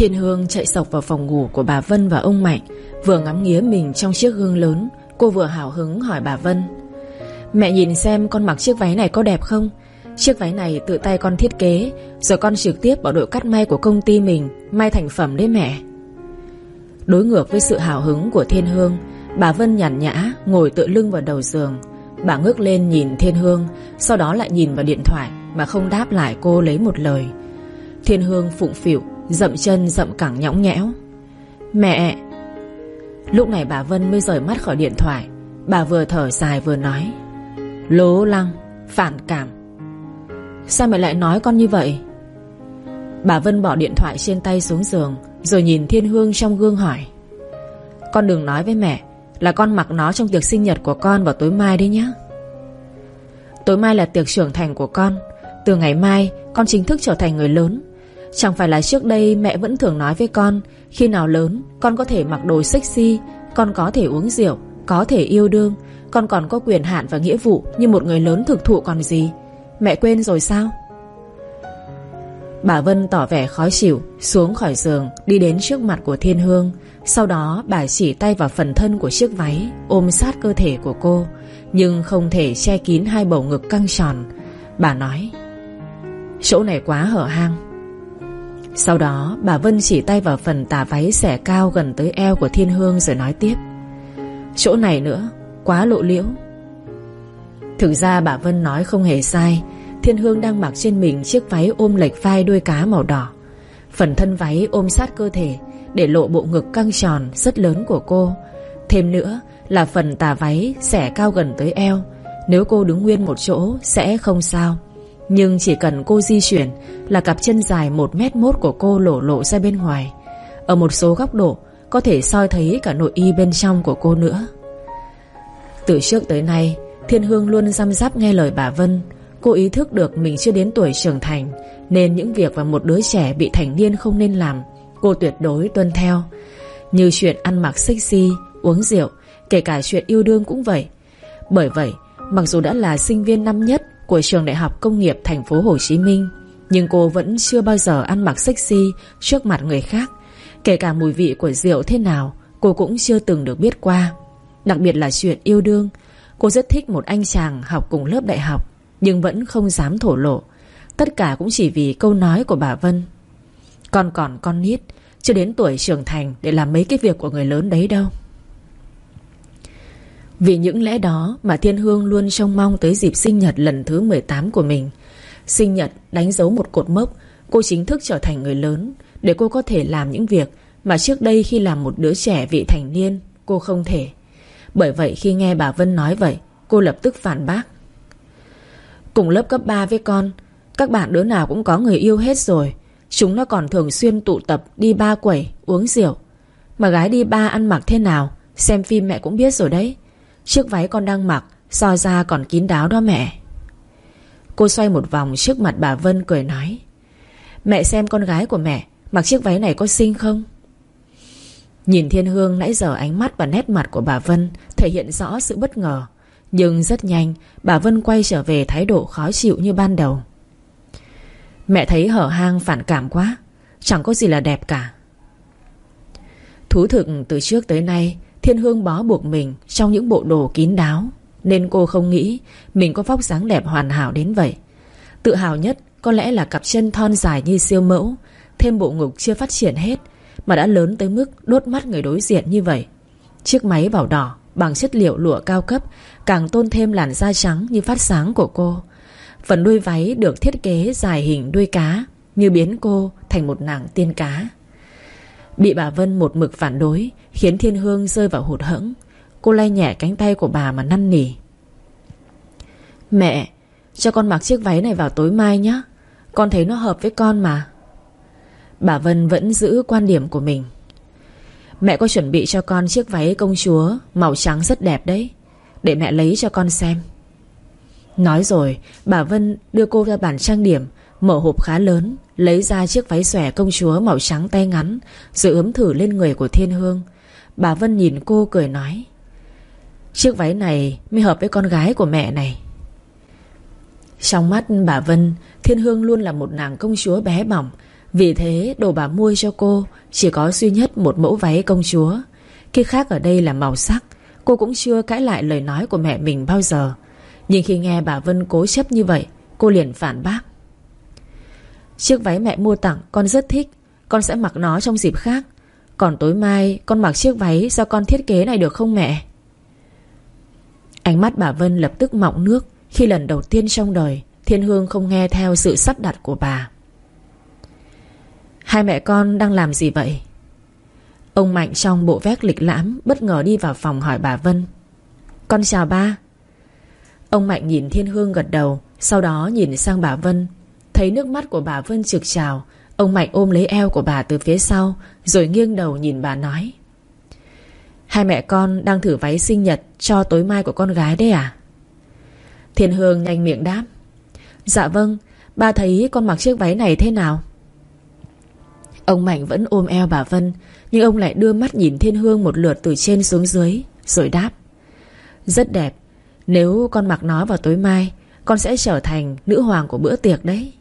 Thiên Hương chạy sọc vào phòng ngủ của bà Vân và ông Mạnh, Vừa ngắm nghía mình trong chiếc gương lớn, Cô vừa hào hứng hỏi bà Vân. Mẹ nhìn xem con mặc chiếc váy này có đẹp không? Chiếc váy này tự tay con thiết kế, Rồi con trực tiếp vào đội cắt may của công ty mình, May thành phẩm đấy mẹ. Đối ngược với sự hào hứng của Thiên Hương, Bà Vân nhàn nhã Ngồi tựa lưng vào đầu giường. Bà ngước lên nhìn Thiên Hương, Sau đó lại nhìn vào điện thoại Mà không đáp lại cô lấy một lời. Thiên Hương phụng phịu Dậm chân, dậm cẳng nhõng nhẽo. Mẹ! Lúc này bà Vân mới rời mắt khỏi điện thoại. Bà vừa thở dài vừa nói, Lố lăng, Phản cảm. Sao mẹ lại nói con như vậy? Bà Vân bỏ điện thoại trên tay xuống giường, Rồi nhìn Thiên Hương trong gương hỏi, Con đừng nói với mẹ Là con mặc nó trong tiệc sinh nhật của con vào tối mai đấy nhé Tối mai là tiệc trưởng thành của con. Từ ngày mai, con chính thức trở thành người lớn. Chẳng phải là trước đây mẹ vẫn thường nói với con, Khi nào lớn, con có thể mặc đồ sexy, Con có thể uống rượu, Có thể yêu đương, Con còn có quyền hạn và nghĩa vụ Như một người lớn thực thụ còn gì. Mẹ quên rồi sao? Bà Vân tỏ vẻ khó chịu, Xuống khỏi giường, Đi đến trước mặt của Thiên Hương. Sau đó, bà chỉ tay vào phần thân của chiếc váy, Ôm sát cơ thể của cô, Nhưng không thể che kín hai bầu ngực căng tròn. Bà nói, Chỗ này quá hở hang. Sau đó, bà Vân chỉ tay vào phần tà váy xẻ cao gần tới eo của Thiên Hương rồi nói tiếp. Chỗ này nữa, Quá lộ liễu. Thực ra bà Vân nói không hề sai. Thiên Hương đang mặc trên mình chiếc váy ôm lệch vai đuôi cá màu đỏ. Phần thân váy ôm sát cơ thể, Để lộ bộ ngực căng tròn rất lớn của cô. Thêm nữa là phần tà váy xẻ cao gần tới eo. Nếu cô đứng nguyên một chỗ, sẽ không sao. Nhưng chỉ cần cô di chuyển Là cặp chân dài 1 mét mốt của cô lổ lộ ra bên ngoài. Ở một số góc độ Có thể soi thấy cả nội y bên trong của cô nữa. Từ trước tới nay Thiên Hương luôn răm rắp nghe lời bà Vân. Cô ý thức được mình chưa đến tuổi trưởng thành Nên những việc mà một đứa trẻ bị thành niên không nên làm Cô tuyệt đối tuân theo. Như chuyện ăn mặc sexy, uống rượu Kể cả chuyện yêu đương cũng vậy. Bởi vậy Mặc dù đã là sinh viên năm nhất của trường đại học công nghiệp thành phố Hồ Chí Minh, Nhưng cô vẫn chưa bao giờ ăn mặc sexy Trước mặt người khác. Kể cả mùi vị của rượu thế nào, Cô cũng chưa từng được biết qua. Đặc biệt là chuyện yêu đương, Cô rất thích một anh chàng học cùng lớp đại học, Nhưng vẫn không dám thổ lộ. Tất cả cũng chỉ vì câu nói của bà Vân. Con còn con nít, Chưa đến tuổi trưởng thành Để làm mấy cái việc của người lớn đấy đâu. Vì những lẽ đó Mà Thiên Hương luôn trông mong Tới dịp sinh nhật lần thứ 18 của mình. Sinh nhật đánh dấu một cột mốc Cô chính thức trở thành người lớn Để cô có thể làm những việc Mà trước đây khi làm một đứa trẻ vị thành niên Cô không thể. Bởi vậy khi nghe bà Vân nói vậy Cô lập tức phản bác. Cùng lớp cấp 3 với con Các bạn đứa nào cũng có người yêu hết rồi. Chúng nó còn thường xuyên tụ tập Đi ba quẩy, uống rượu. Mà gái đi ba ăn mặc thế nào Xem phim mẹ cũng biết rồi đấy. Chiếc váy con đang mặc soi ra còn kín đáo đó mẹ. Cô xoay một vòng trước mặt bà Vân cười nói, Mẹ xem con gái của mẹ Mặc chiếc váy này có xinh không? Nhìn Thiên Hương nãy giờ ánh mắt và nét mặt của bà Vân Thể hiện rõ sự bất ngờ, Nhưng rất nhanh Bà Vân quay trở về thái độ khó chịu như ban đầu. Mẹ thấy hở hang phản cảm quá, Chẳng có gì là đẹp cả. Thú thực từ trước tới nay Thiên Hương bó buộc mình Trong những bộ đồ kín đáo, Nên cô không nghĩ Mình có vóc dáng đẹp hoàn hảo đến vậy. Tự hào nhất có lẽ là cặp chân thon dài như siêu mẫu, Thêm bộ ngực chưa phát triển hết mà đã lớn tới mức đốt mắt người đối diện như vậy. Chiếc máy bảo đỏ Bằng chất liệu lụa cao cấp Càng tôn thêm làn da trắng như phát sáng của cô. Phần đuôi váy được thiết kế dài hình đuôi cá, Như biến cô thành một nàng tiên cá. Bị bà Vân một mực phản đối, Khiến Thiên Hương rơi vào hụt hẫng. Cô lay nhẹ cánh tay của bà mà năn nỉ. Mẹ, Cho con mặc chiếc váy này vào tối mai nhé Con thấy nó hợp với con mà. Bà Vân vẫn giữ quan điểm của mình. Mẹ có chuẩn bị cho con chiếc váy công chúa Màu trắng rất đẹp đấy. Để mẹ lấy cho con xem. Nói rồi, Bà Vân đưa cô ra bàn trang điểm, Mở hộp khá lớn. Lấy ra chiếc váy xòe công chúa màu trắng tay ngắn, Rồi ướm thử lên người của Thiên Hương. Bà Vân nhìn cô cười nói, Chiếc váy này mới hợp với con gái của mẹ này. Trong mắt bà Vân, Thiên Hương luôn là một nàng công chúa bé bỏng. Vì thế, đồ bà mua cho cô Chỉ có duy nhất một mẫu váy công chúa. Khi khác ở đây là màu sắc. Cô cũng chưa cãi lại lời nói của mẹ mình bao giờ. Nhưng khi nghe bà Vân cố chấp như vậy, Cô liền phản bác. Chiếc váy mẹ mua tặng, con rất thích. Con sẽ mặc nó trong dịp khác. Còn tối mai, con mặc chiếc váy Do con thiết kế này được không mẹ? Ánh mắt bà Vân lập tức mọng nước. Khi lần đầu tiên trong đời, Thiên Hương không nghe theo sự sắp đặt của bà. Hai mẹ con đang làm gì vậy? Ông Mạnh trong bộ vét lịch lãm Bất ngờ đi vào phòng hỏi bà Vân. Con chào ba. Ông Mạnh nhìn Thiên Hương gật đầu, Sau đó nhìn sang bà Vân. Thấy nước mắt của bà Vân trực trào. Ông Mạnh ôm lấy eo của bà từ phía sau, Rồi nghiêng đầu nhìn bà nói. Hai mẹ con đang thử váy sinh nhật Cho tối mai của con gái đấy à? Thiên Hương nhanh miệng đáp. Dạ vâng Ba thấy con mặc chiếc váy này thế nào? Ông Mạnh vẫn ôm eo bà Vân, Nhưng ông lại đưa mắt nhìn Thiên Hương một lượt từ trên xuống dưới, Rồi đáp. Rất đẹp, Nếu con mặc nó vào tối mai, Con sẽ trở thành nữ hoàng của bữa tiệc đấy.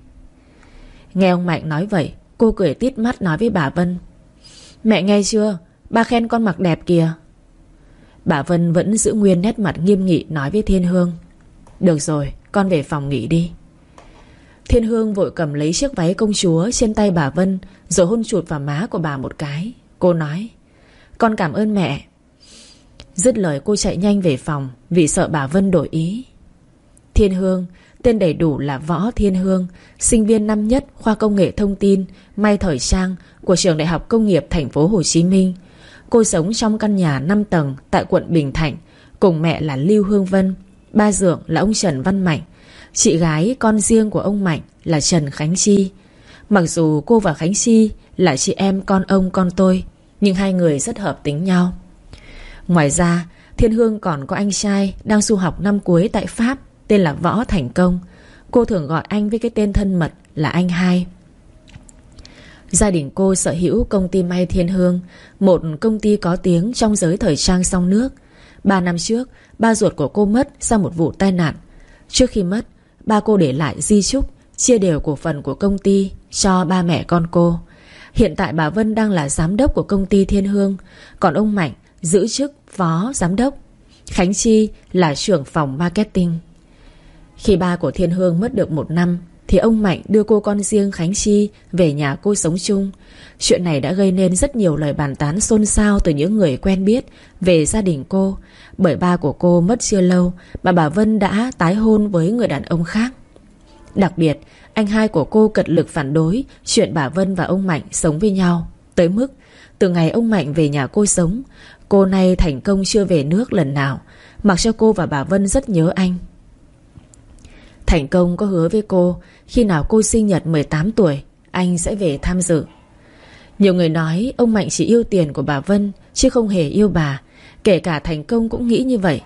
Nghe ông Mạnh nói vậy, Cô cười tít mắt nói với bà Vân. Mẹ nghe chưa? Ba khen con mặc đẹp kìa. Bà Vân vẫn giữ nguyên nét mặt nghiêm nghị Nói với Thiên Hương. Được rồi, con về phòng nghỉ đi. Thiên Hương vội cầm lấy chiếc váy công chúa Trên tay bà Vân, Rồi hôn chuột vào má của bà một cái. Cô nói, Con cảm ơn mẹ. Dứt lời cô chạy nhanh về phòng Vì sợ bà Vân đổi ý. Thiên Hương Tên đầy đủ là Võ Thiên Hương, Sinh viên năm nhất khoa công nghệ thông tin May thời trang Của trường đại học công nghiệp thành phố Hồ Chí Minh. Cô sống trong căn nhà 5 tầng Tại quận Bình Thạnh, Cùng mẹ là Lưu Hương Vân, Ba dượng là ông Trần Văn Mạnh, Chị gái con riêng của ông Mạnh là Trần Khánh Chi. Mặc dù cô và Khánh Chi là chị em con ông con tôi, Nhưng hai người rất hợp tính nhau. Ngoài ra, Thiên Hương còn có anh trai Đang du học năm cuối tại Pháp. Tên là Võ Thành Công. Cô thường gọi anh với cái tên thân mật là anh hai. Gia đình cô sở hữu công ty may Thiên Hương, Một công ty có tiếng trong giới thời trang song nước. Ba năm trước, Ba ruột của cô mất sau một vụ tai nạn. Trước khi mất, Ba cô để lại di chúc, Chia đều cổ phần của công ty Cho ba mẹ con cô. Hiện tại bà Vân đang là giám đốc của công ty Thiên Hương, Còn ông Mạnh giữ chức phó giám đốc. Khánh Chi là trưởng phòng marketing. Khi ba của Thiên Hương mất được một năm, Thì ông Mạnh đưa cô con riêng Khánh Chi Về nhà cô sống chung. Chuyện này đã gây nên rất nhiều lời bàn tán xôn xao Từ những người quen biết Về gia đình cô. Bởi ba của cô mất chưa lâu Mà bà Vân đã tái hôn với người đàn ông khác. Đặc biệt, Anh hai của cô cật lực phản đối Chuyện bà Vân và ông Mạnh sống với nhau, Tới mức từ ngày ông Mạnh về nhà cô sống, Cô nay thành công chưa về nước lần nào, Mặc cho cô và bà Vân rất nhớ anh. Thành công có hứa với cô. Khi nào cô sinh nhật 18 tuổi Anh sẽ về tham dự. Nhiều người nói ông Mạnh chỉ yêu tiền của bà Vân Chứ không hề yêu bà. Kể cả thành công cũng nghĩ như vậy.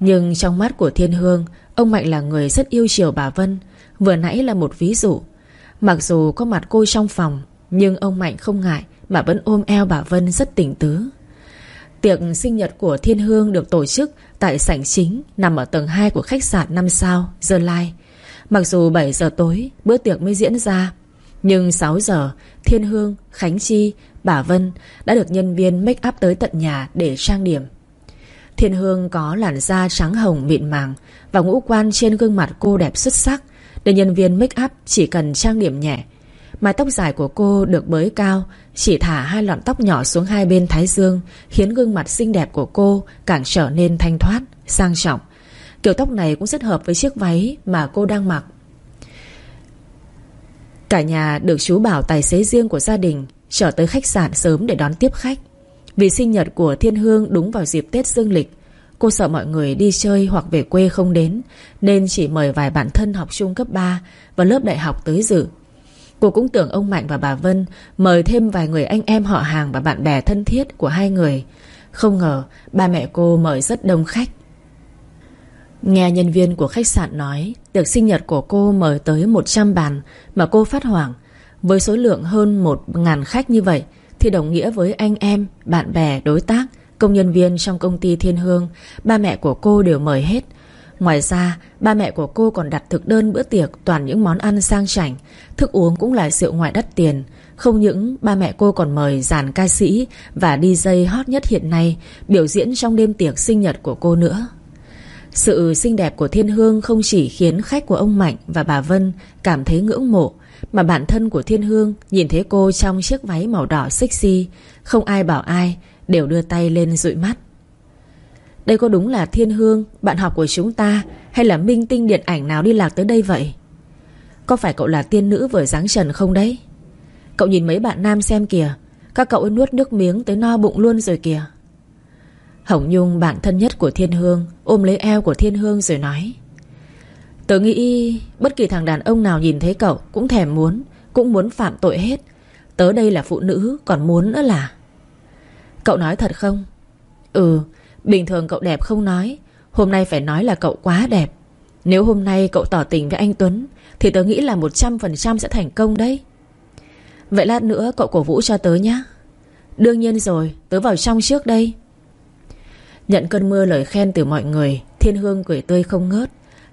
Nhưng trong mắt của Thiên Hương Ông Mạnh là người rất yêu chiều bà Vân. Vừa nãy là một ví dụ. Mặc dù có mặt cô trong phòng Nhưng ông Mạnh không ngại Mà vẫn ôm eo bà Vân rất tỉnh tứ. Tiệc sinh nhật của Thiên Hương được tổ chức tại sảnh chính nằm ở tầng 2 của khách sạn 5 sao, Dơ Lai. Mặc dù 7 giờ tối bữa tiệc mới diễn ra, nhưng 6 giờ Thiên Hương, Khánh Chi, Bà Vân đã được nhân viên make up tới tận nhà để trang điểm. Thiên Hương có làn da trắng hồng mịn màng và ngũ quan trên gương mặt cô đẹp xuất sắc nên nhân viên make up chỉ cần trang điểm nhẹ. Mái tóc dài của cô được bới cao Chỉ thả hai lọn tóc nhỏ xuống hai bên thái dương Khiến gương mặt xinh đẹp của cô Càng trở nên thanh thoát, sang trọng Kiểu tóc này cũng rất hợp với chiếc váy Mà cô đang mặc. Cả nhà được chú bảo tài xế riêng của gia đình Trở tới khách sạn sớm để đón tiếp khách. Vì sinh nhật của Thiên Hương đúng vào dịp Tết Dương Lịch, Cô sợ mọi người đi chơi hoặc về quê không đến, Nên chỉ mời vài bạn thân học chung cấp 3 Và lớp đại học tới dự. Cô cũng tưởng ông Mạnh và bà Vân Mời thêm vài người anh em họ hàng Và bạn bè thân thiết của hai người. Không ngờ ba mẹ cô mời rất đông khách. Nghe nhân viên của khách sạn nói Tiệc sinh nhật của cô mời tới 100 bàn Mà cô phát hoảng. Với số lượng hơn 1.000 khách như vậy Thì đồng nghĩa với anh em, bạn bè, đối tác Công nhân viên trong công ty Thiên Hương Ba mẹ của cô đều mời hết. Ngoài ra ba mẹ của cô còn đặt thực đơn bữa tiệc Toàn những món ăn sang chảnh Thức uống cũng là rượu ngoại đắt tiền. Không những ba mẹ cô còn mời dàn ca sĩ Và DJ hot nhất hiện nay Biểu diễn trong đêm tiệc sinh nhật của cô nữa. Sự xinh đẹp của Thiên Hương Không chỉ khiến khách của ông Mạnh và bà Vân Cảm thấy ngưỡng mộ, Mà bản thân của Thiên Hương Nhìn thấy cô trong chiếc váy màu đỏ sexy, Không ai bảo ai, Đều đưa tay lên dụi mắt. Đây có đúng là Thiên Hương, Bạn học của chúng ta, Hay là minh tinh điện ảnh nào đi lạc tới đây vậy? Có phải cậu là tiên nữ vừa dáng trần không đấy? Cậu nhìn mấy bạn nam xem kìa, Các cậu ấy nuốt nước miếng tới no bụng luôn rồi kìa. Hồng Nhung, bạn thân nhất của Thiên Hương, Ôm lấy eo của Thiên Hương rồi nói. Tớ nghĩ Bất kỳ thằng đàn ông nào nhìn thấy cậu Cũng thèm muốn, Cũng muốn phạm tội hết. Tớ đây là phụ nữ, Còn muốn nữa là. Cậu nói thật không? Ừ Bình thường cậu đẹp không nói, Hôm nay phải nói là cậu quá đẹp. Nếu hôm nay cậu tỏ tình với anh Tuấn, Thì tớ nghĩ là 100% sẽ thành công đấy. Vậy lát nữa cậu cổ vũ cho tớ nhé Đương nhiên rồi, Tớ vào trong trước đây. Nhận cơn mưa lời khen từ mọi người, Thiên Hương cười tươi không ngớt.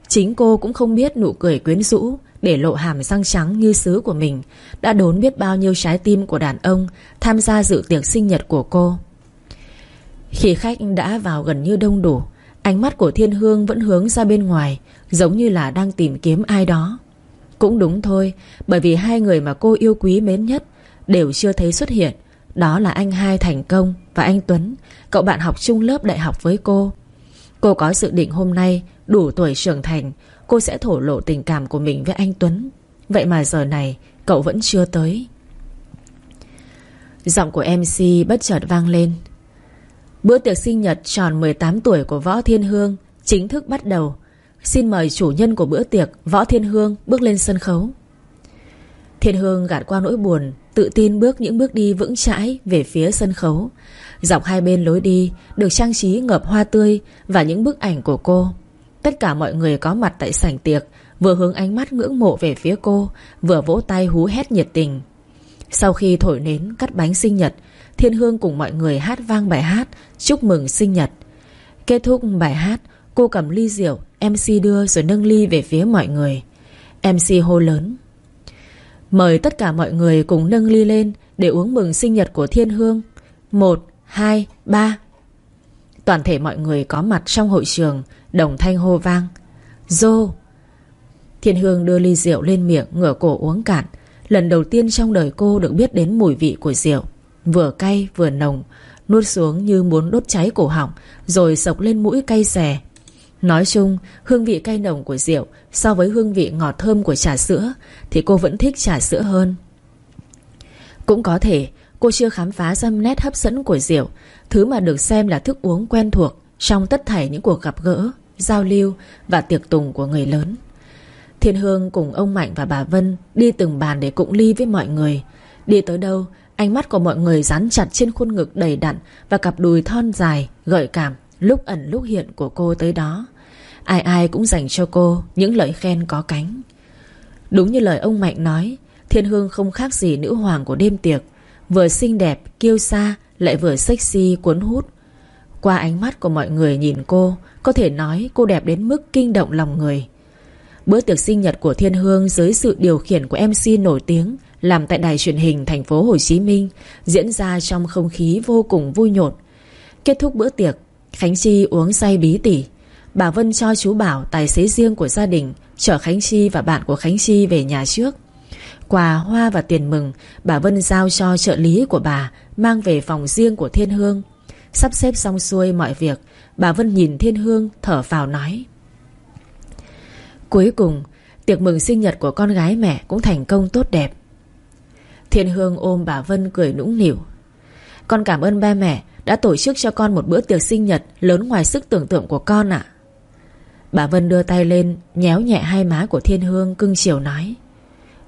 Chính cô cũng không biết nụ cười quyến rũ Để lộ hàm răng trắng như sứ của mình Đã đốn biết bao nhiêu trái tim của đàn ông Tham gia dự tiệc sinh nhật của cô. Khi khách đã vào gần như đông đủ, Ánh mắt của Thiên Hương vẫn hướng ra bên ngoài, Giống như là đang tìm kiếm ai đó. Cũng đúng thôi, Bởi vì hai người mà cô yêu quý mến nhất Đều chưa thấy xuất hiện. Đó là anh hai Thành Công và anh Tuấn, Cậu bạn học chung lớp đại học với cô Cô có dự định hôm nay Đủ tuổi trưởng thành, Cô sẽ thổ lộ tình cảm của mình với anh Tuấn Vậy mà giờ này, Cậu vẫn chưa tới Giọng của MC bất chợt vang lên Bữa tiệc sinh nhật tròn 18 tuổi của Võ Thiên Hương chính thức bắt đầu. Xin mời chủ nhân của bữa tiệc, Võ Thiên Hương, bước lên sân khấu. Thiên Hương gạt qua nỗi buồn, tự tin bước những bước đi vững chãi về phía sân khấu. Dọc hai bên lối đi được trang trí ngập hoa tươi và những bức ảnh của cô. Tất cả mọi người có mặt tại sảnh tiệc vừa hướng ánh mắt ngưỡng mộ về phía cô, vừa vỗ tay hú hét nhiệt tình. Sau khi thổi nến cắt bánh sinh nhật, Thiên Hương cùng mọi người hát vang bài hát Chúc mừng sinh nhật Kết thúc bài hát Cô cầm ly rượu MC đưa rồi nâng ly về phía mọi người MC hô lớn Mời tất cả mọi người cùng nâng ly lên Để uống mừng sinh nhật của Thiên Hương. Một, hai, ba. Toàn thể mọi người có mặt trong hội trường Đồng thanh hô vang. Dô. Thiên Hương đưa ly rượu lên miệng Ngửa cổ uống cạn. Lần đầu tiên trong đời cô được biết đến mùi vị của rượu. Vừa cay vừa nồng Nuốt xuống như muốn đốt cháy cổ họng Rồi sộc lên mũi cay xè. Nói chung hương vị cay nồng của rượu So với hương vị ngọt thơm của trà sữa Thì cô vẫn thích trà sữa hơn. Cũng có thể Cô chưa khám phá ra nét hấp dẫn của rượu Thứ mà được xem là thức uống quen thuộc Trong tất thảy những cuộc gặp gỡ Giao lưu và tiệc tùng của người lớn. Thiên Hương cùng ông Mạnh và bà Vân Đi từng bàn để cụng ly với mọi người. Đi tới đâu Ánh mắt của mọi người dán chặt trên khuôn ngực đầy đặn Và cặp đùi thon dài, gợi cảm Lúc ẩn lúc hiện của cô tới đó. Ai ai cũng dành cho cô Những lời khen có cánh Đúng như lời ông Mạnh nói Thiên Hương không khác gì nữ hoàng của đêm tiệc Vừa xinh đẹp, kiêu sa Lại vừa sexy, cuốn hút Qua ánh mắt của mọi người nhìn cô Có thể nói cô đẹp đến mức kinh động lòng người Bữa tiệc sinh nhật của Thiên Hương Dưới sự điều khiển của MC nổi tiếng làm tại đài truyền hình thành phố Hồ Chí Minh diễn ra trong không khí vô cùng vui nhộn. Kết thúc bữa tiệc, Khánh Chi uống say bí tỉ. Bà Vân cho chú Bảo tài xế riêng của gia đình chở Khánh Chi và bạn của Khánh Chi về nhà trước. Quà, hoa và tiền mừng bà Vân giao cho trợ lý của bà mang về phòng riêng của Thiên Hương. Sắp xếp xong xuôi mọi việc, bà Vân nhìn Thiên Hương thở phào nói. Cuối cùng, tiệc mừng sinh nhật của con gái mẹ cũng thành công tốt đẹp. Thiên Hương ôm bà Vân cười nũng nỉu Con cảm ơn ba mẹ Đã tổ chức cho con một bữa tiệc sinh nhật Lớn ngoài sức tưởng tượng của con ạ Bà Vân đưa tay lên, Nhéo nhẹ hai má của Thiên Hương Cưng chiều nói.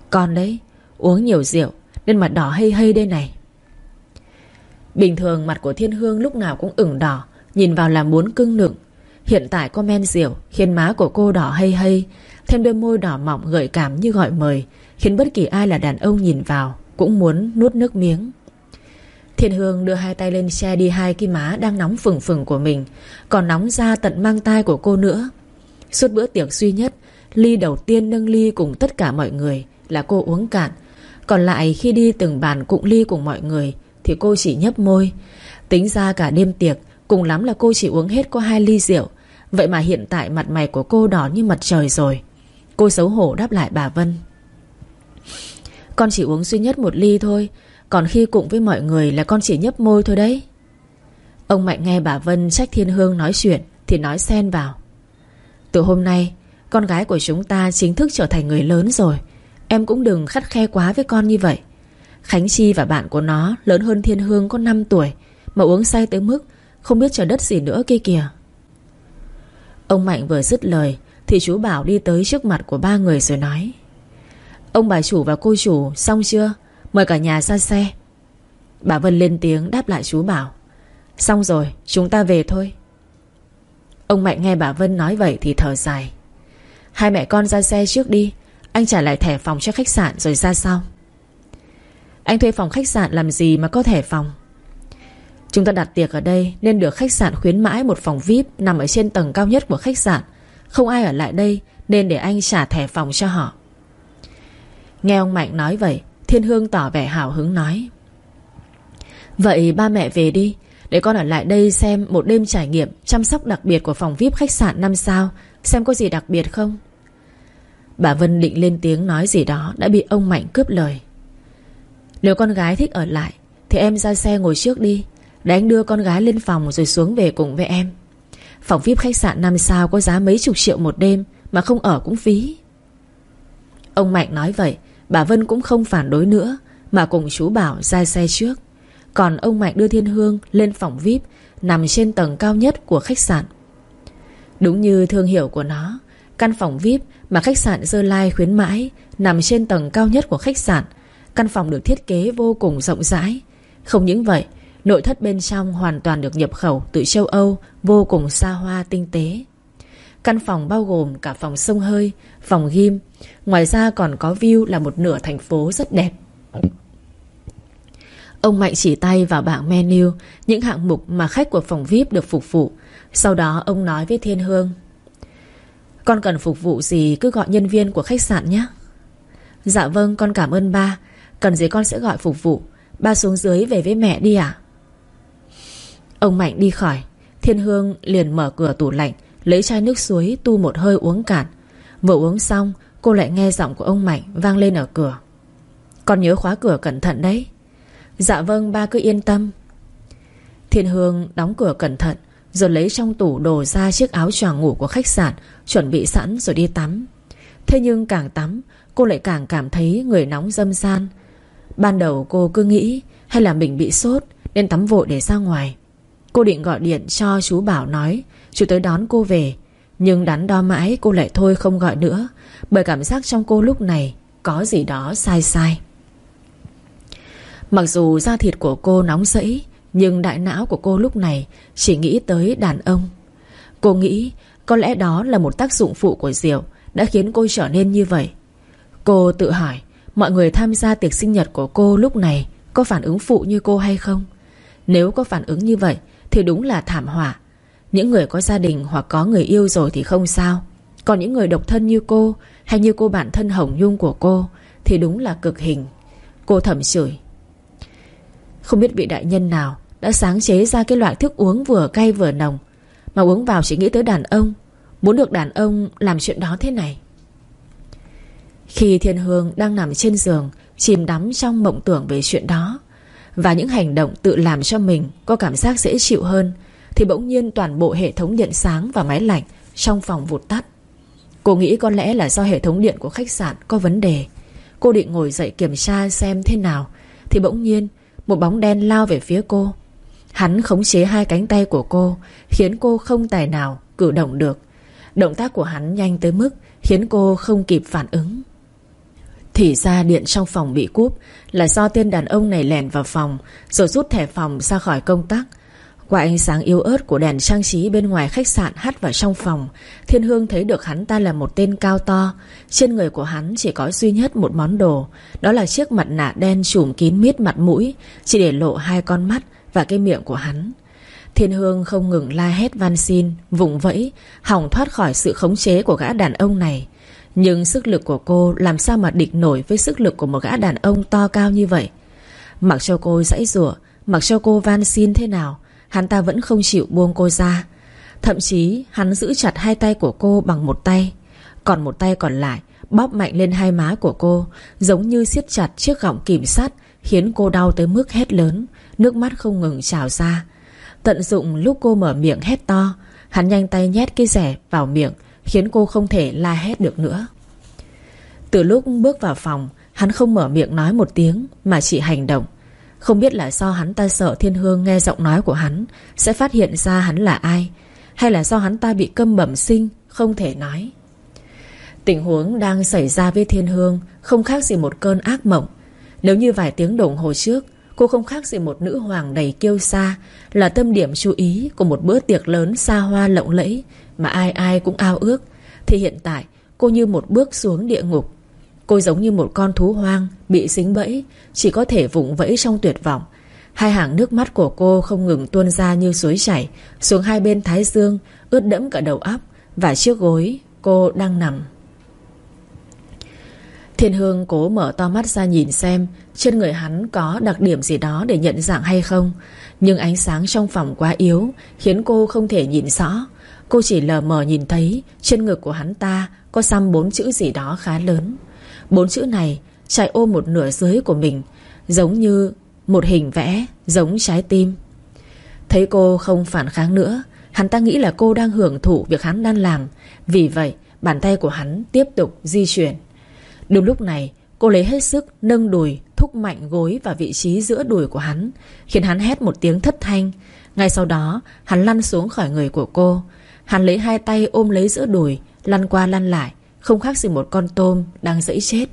Con đấy, uống nhiều rượu, Nên mặt đỏ hây hây đây này. Bình thường mặt của Thiên Hương lúc nào cũng ửng đỏ, Nhìn vào là muốn cưng nựng. Hiện tại có men rượu, Khiến má của cô đỏ hây hây Thêm đôi môi đỏ mọng gợi cảm như gọi mời, Khiến bất kỳ ai là đàn ông nhìn vào cũng muốn nuốt nước miếng. Thiên Hương đưa hai tay lên che đi hai cái má đang nóng phừng phừng của mình, Còn nóng ra tận mang tai của cô nữa. Suốt bữa tiệc duy nhất, Ly đầu tiên nâng ly cùng tất cả mọi người Là cô uống cạn. Còn lại khi đi từng bàn cụng ly cùng mọi người Thì cô chỉ nhấp môi. Tính ra cả đêm tiệc, Cùng lắm là cô chỉ uống hết có hai ly rượu. Vậy mà hiện tại mặt mày của cô đỏ như mặt trời rồi. Cô xấu hổ đáp lại bà Vân. Con chỉ uống duy nhất một ly thôi, Còn khi cùng với mọi người là con chỉ nhấp môi thôi đấy. Ông Mạnh nghe bà Vân trách Thiên Hương nói chuyện Thì nói xen vào. Từ hôm nay, Con gái của chúng ta chính thức trở thành người lớn rồi. Em cũng đừng khắt khe quá với con như vậy. Khánh Chi và bạn của nó Lớn hơn Thiên Hương có 5 tuổi, Mà uống say tới mức Không biết trời đất gì nữa kia kìa. Ông Mạnh vừa dứt lời, Thì chú Bảo đi tới trước mặt của ba người rồi nói, Ông bà chủ và cô chủ Xong chưa? Mời cả nhà ra xe. Bà Vân lên tiếng đáp lại chú Bảo, Xong rồi, chúng ta về thôi. Ông Mạnh nghe bà Vân nói vậy thì thở dài. Hai mẹ con ra xe trước đi, Anh trả lại thẻ phòng cho khách sạn rồi ra sau. Anh thuê phòng khách sạn làm gì mà có thẻ phòng? Chúng ta đặt tiệc ở đây Nên được khách sạn khuyến mãi một phòng VIP Nằm ở trên tầng cao nhất của khách sạn. Không ai ở lại đây Nên để anh trả thẻ phòng cho họ. Nghe ông Mạnh nói vậy, Thiên Hương tỏ vẻ hào hứng nói. Vậy ba mẹ về đi để con ở lại đây xem một đêm trải nghiệm, Chăm sóc đặc biệt của phòng VIP khách sạn 5 sao, Xem có gì đặc biệt không? Bà Vân định lên tiếng nói gì đó Đã bị ông Mạnh cướp lời. Nếu con gái thích ở lại, Thì em ra xe ngồi trước đi, Để anh đưa con gái lên phòng rồi xuống về cùng với em. Phòng VIP khách sạn 5 sao Có giá mấy chục triệu một đêm Mà không ở cũng phí. Ông Mạnh nói vậy, Bà Vân cũng không phản đối nữa, Mà cùng chú Bảo ra xe trước. Còn ông Mạnh đưa Thiên Hương lên phòng VIP, Nằm trên tầng cao nhất của khách sạn. Đúng như thương hiệu của nó, Căn phòng VIP mà khách sạn Dơ Lai khuyến mãi Nằm trên tầng cao nhất của khách sạn. Căn phòng được thiết kế vô cùng rộng rãi. Không những vậy, Nội thất bên trong hoàn toàn được nhập khẩu từ châu Âu, Vô cùng xa hoa tinh tế. Căn phòng bao gồm cả phòng sông hơi, Phòng gym. Ngoài ra còn có view là một nửa thành phố rất đẹp. Ông Mạnh chỉ tay vào bảng menu, Những hạng mục mà khách của phòng VIP được phục vụ. Sau đó, ông nói với Thiên Hương, Con cần phục vụ gì cứ gọi nhân viên của khách sạn nhé. Dạ vâng con cảm ơn ba. Cần gì con sẽ gọi phục vụ. Ba xuống dưới về với mẹ đi ạ. Ông Mạnh đi khỏi. Thiên Hương liền mở cửa tủ lạnh, Lấy chai nước suối tu một hơi uống cạn. Vừa uống xong, Cô lại nghe giọng của ông Mạnh vang lên ở cửa. Con nhớ khóa cửa cẩn thận đấy. Dạ vâng ba cứ yên tâm. Thiên Hương đóng cửa cẩn thận, Rồi lấy trong tủ đồ ra chiếc áo choàng ngủ của khách sạn, Chuẩn bị sẵn rồi đi tắm. Thế nhưng càng tắm, Cô lại càng cảm thấy người nóng dâm gian. Ban đầu cô cứ nghĩ Hay là mình bị sốt, Nên tắm vội để ra ngoài. Cô định gọi điện cho chú Bảo nói, Chú tới đón cô về. Nhưng đắn đo mãi cô lại thôi không gọi nữa, Bởi cảm giác trong cô lúc này Có gì đó sai sai. Mặc dù da thịt của cô nóng rẫy, Nhưng đại não của cô lúc này Chỉ nghĩ tới đàn ông. Cô nghĩ có lẽ đó là một tác dụng phụ của rượu Đã khiến cô trở nên như vậy. Cô tự hỏi, Mọi người tham gia tiệc sinh nhật của cô lúc này Có phản ứng phụ như cô hay không? Nếu có phản ứng như vậy, Thì đúng là thảm họa. Những người có gia đình hoặc có người yêu rồi thì không sao. Còn những người độc thân như cô Hay như cô bạn thân Hồng Nhung của cô Thì đúng là cực hình. Cô thầm chửi. Không biết vị đại nhân nào Đã sáng chế ra cái loại thức uống vừa cay vừa nồng. Mà uống vào chỉ nghĩ tới đàn ông. Muốn được đàn ông làm chuyện đó thế này? Khi Thiên Hương đang nằm trên giường, Chìm đắm trong mộng tưởng về chuyện đó, Và những hành động tự làm cho mình Có cảm giác dễ chịu hơn, Thì bỗng nhiên toàn bộ hệ thống điện sáng và máy lạnh Trong phòng vụt tắt. Cô nghĩ có lẽ là do hệ thống điện của khách sạn Có vấn đề. Cô định ngồi dậy kiểm tra xem thế nào, Thì bỗng nhiên một bóng đen lao về phía cô. Hắn khống chế hai cánh tay của cô, Khiến cô không tài nào cử động được. Động tác của hắn nhanh tới mức Khiến cô không kịp phản ứng. Thì ra điện trong phòng bị cúp Là do tên đàn ông này lèn vào phòng, Rồi rút thẻ phòng ra khỏi công tắc qua ánh sáng yếu ớt của đèn trang trí bên ngoài khách sạn hắt vào trong phòng, Thiên Hương thấy được hắn ta là một tên cao to. Trên người của hắn chỉ có duy nhất một món đồ, Đó là chiếc mặt nạ đen trùm kín mít mặt mũi, Chỉ để lộ hai con mắt và cái miệng của hắn. Thiên Hương không ngừng la hét van xin, Vùng vẫy, Hỏng thoát khỏi sự khống chế của gã đàn ông này. Nhưng sức lực của cô Làm sao mà địch nổi với sức lực của một gã đàn ông to cao như vậy? Mặc cho cô dãy rủa Mặc cho cô van xin thế nào? Hắn ta vẫn không chịu buông cô ra. Thậm chí, hắn giữ chặt hai tay của cô bằng một tay. Còn một tay còn lại, Bóp mạnh lên hai má của cô, Giống như siết chặt chiếc gọng kìm sắt, Khiến cô đau tới mức hét lớn, Nước mắt không ngừng trào ra. Tận dụng lúc cô mở miệng hét to, Hắn nhanh tay nhét cái rẻ vào miệng, Khiến cô không thể la hét được nữa. Từ lúc bước vào phòng, Hắn không mở miệng nói một tiếng, Mà chỉ hành động. Không biết là do hắn ta sợ Thiên Hương nghe giọng nói của hắn, Sẽ phát hiện ra hắn là ai, Hay là do hắn ta bị câm bẩm sinh, Không thể nói. Tình huống đang xảy ra với Thiên Hương Không khác gì một cơn ác mộng. Nếu như vài tiếng đồng hồ trước, Cô không khác gì một nữ hoàng đầy kiêu sa, Là tâm điểm chú ý của một bữa tiệc lớn xa hoa lộng lẫy Mà ai ai cũng ao ước, Thì hiện tại cô như một bước xuống địa ngục. Cô giống như một con thú hoang, Bị dính bẫy, Chỉ có thể vụng vẫy trong tuyệt vọng. Hai hàng nước mắt của cô không ngừng tuôn ra như suối chảy, Xuống hai bên thái dương, Ướt đẫm cả đầu óc, Và chiếc gối cô đang nằm. Thiên Hương cố mở to mắt ra nhìn xem, Trên người hắn có đặc điểm gì đó để nhận dạng hay không. Nhưng ánh sáng trong phòng quá yếu, Khiến cô không thể nhìn rõ. Cô chỉ lờ mờ nhìn thấy, Trên ngực của hắn ta Có xăm bốn chữ gì đó khá lớn. Bốn chữ này chạy ôm một nửa dưới của mình, Giống như một hình vẽ, Giống trái tim. Thấy cô không phản kháng nữa, Hắn ta nghĩ là cô đang hưởng thụ việc hắn đang làm. Vì vậy, bàn tay của hắn tiếp tục di chuyển. Đúng lúc này, cô lấy hết sức nâng đùi, Thúc mạnh gối vào vị trí giữa đùi của hắn, Khiến hắn hét một tiếng thất thanh. Ngay sau đó, hắn lăn xuống khỏi người của cô. Hắn lấy hai tay ôm lấy giữa đùi, Lăn qua lăn lại không khác gì một con tôm đang dẫy chết.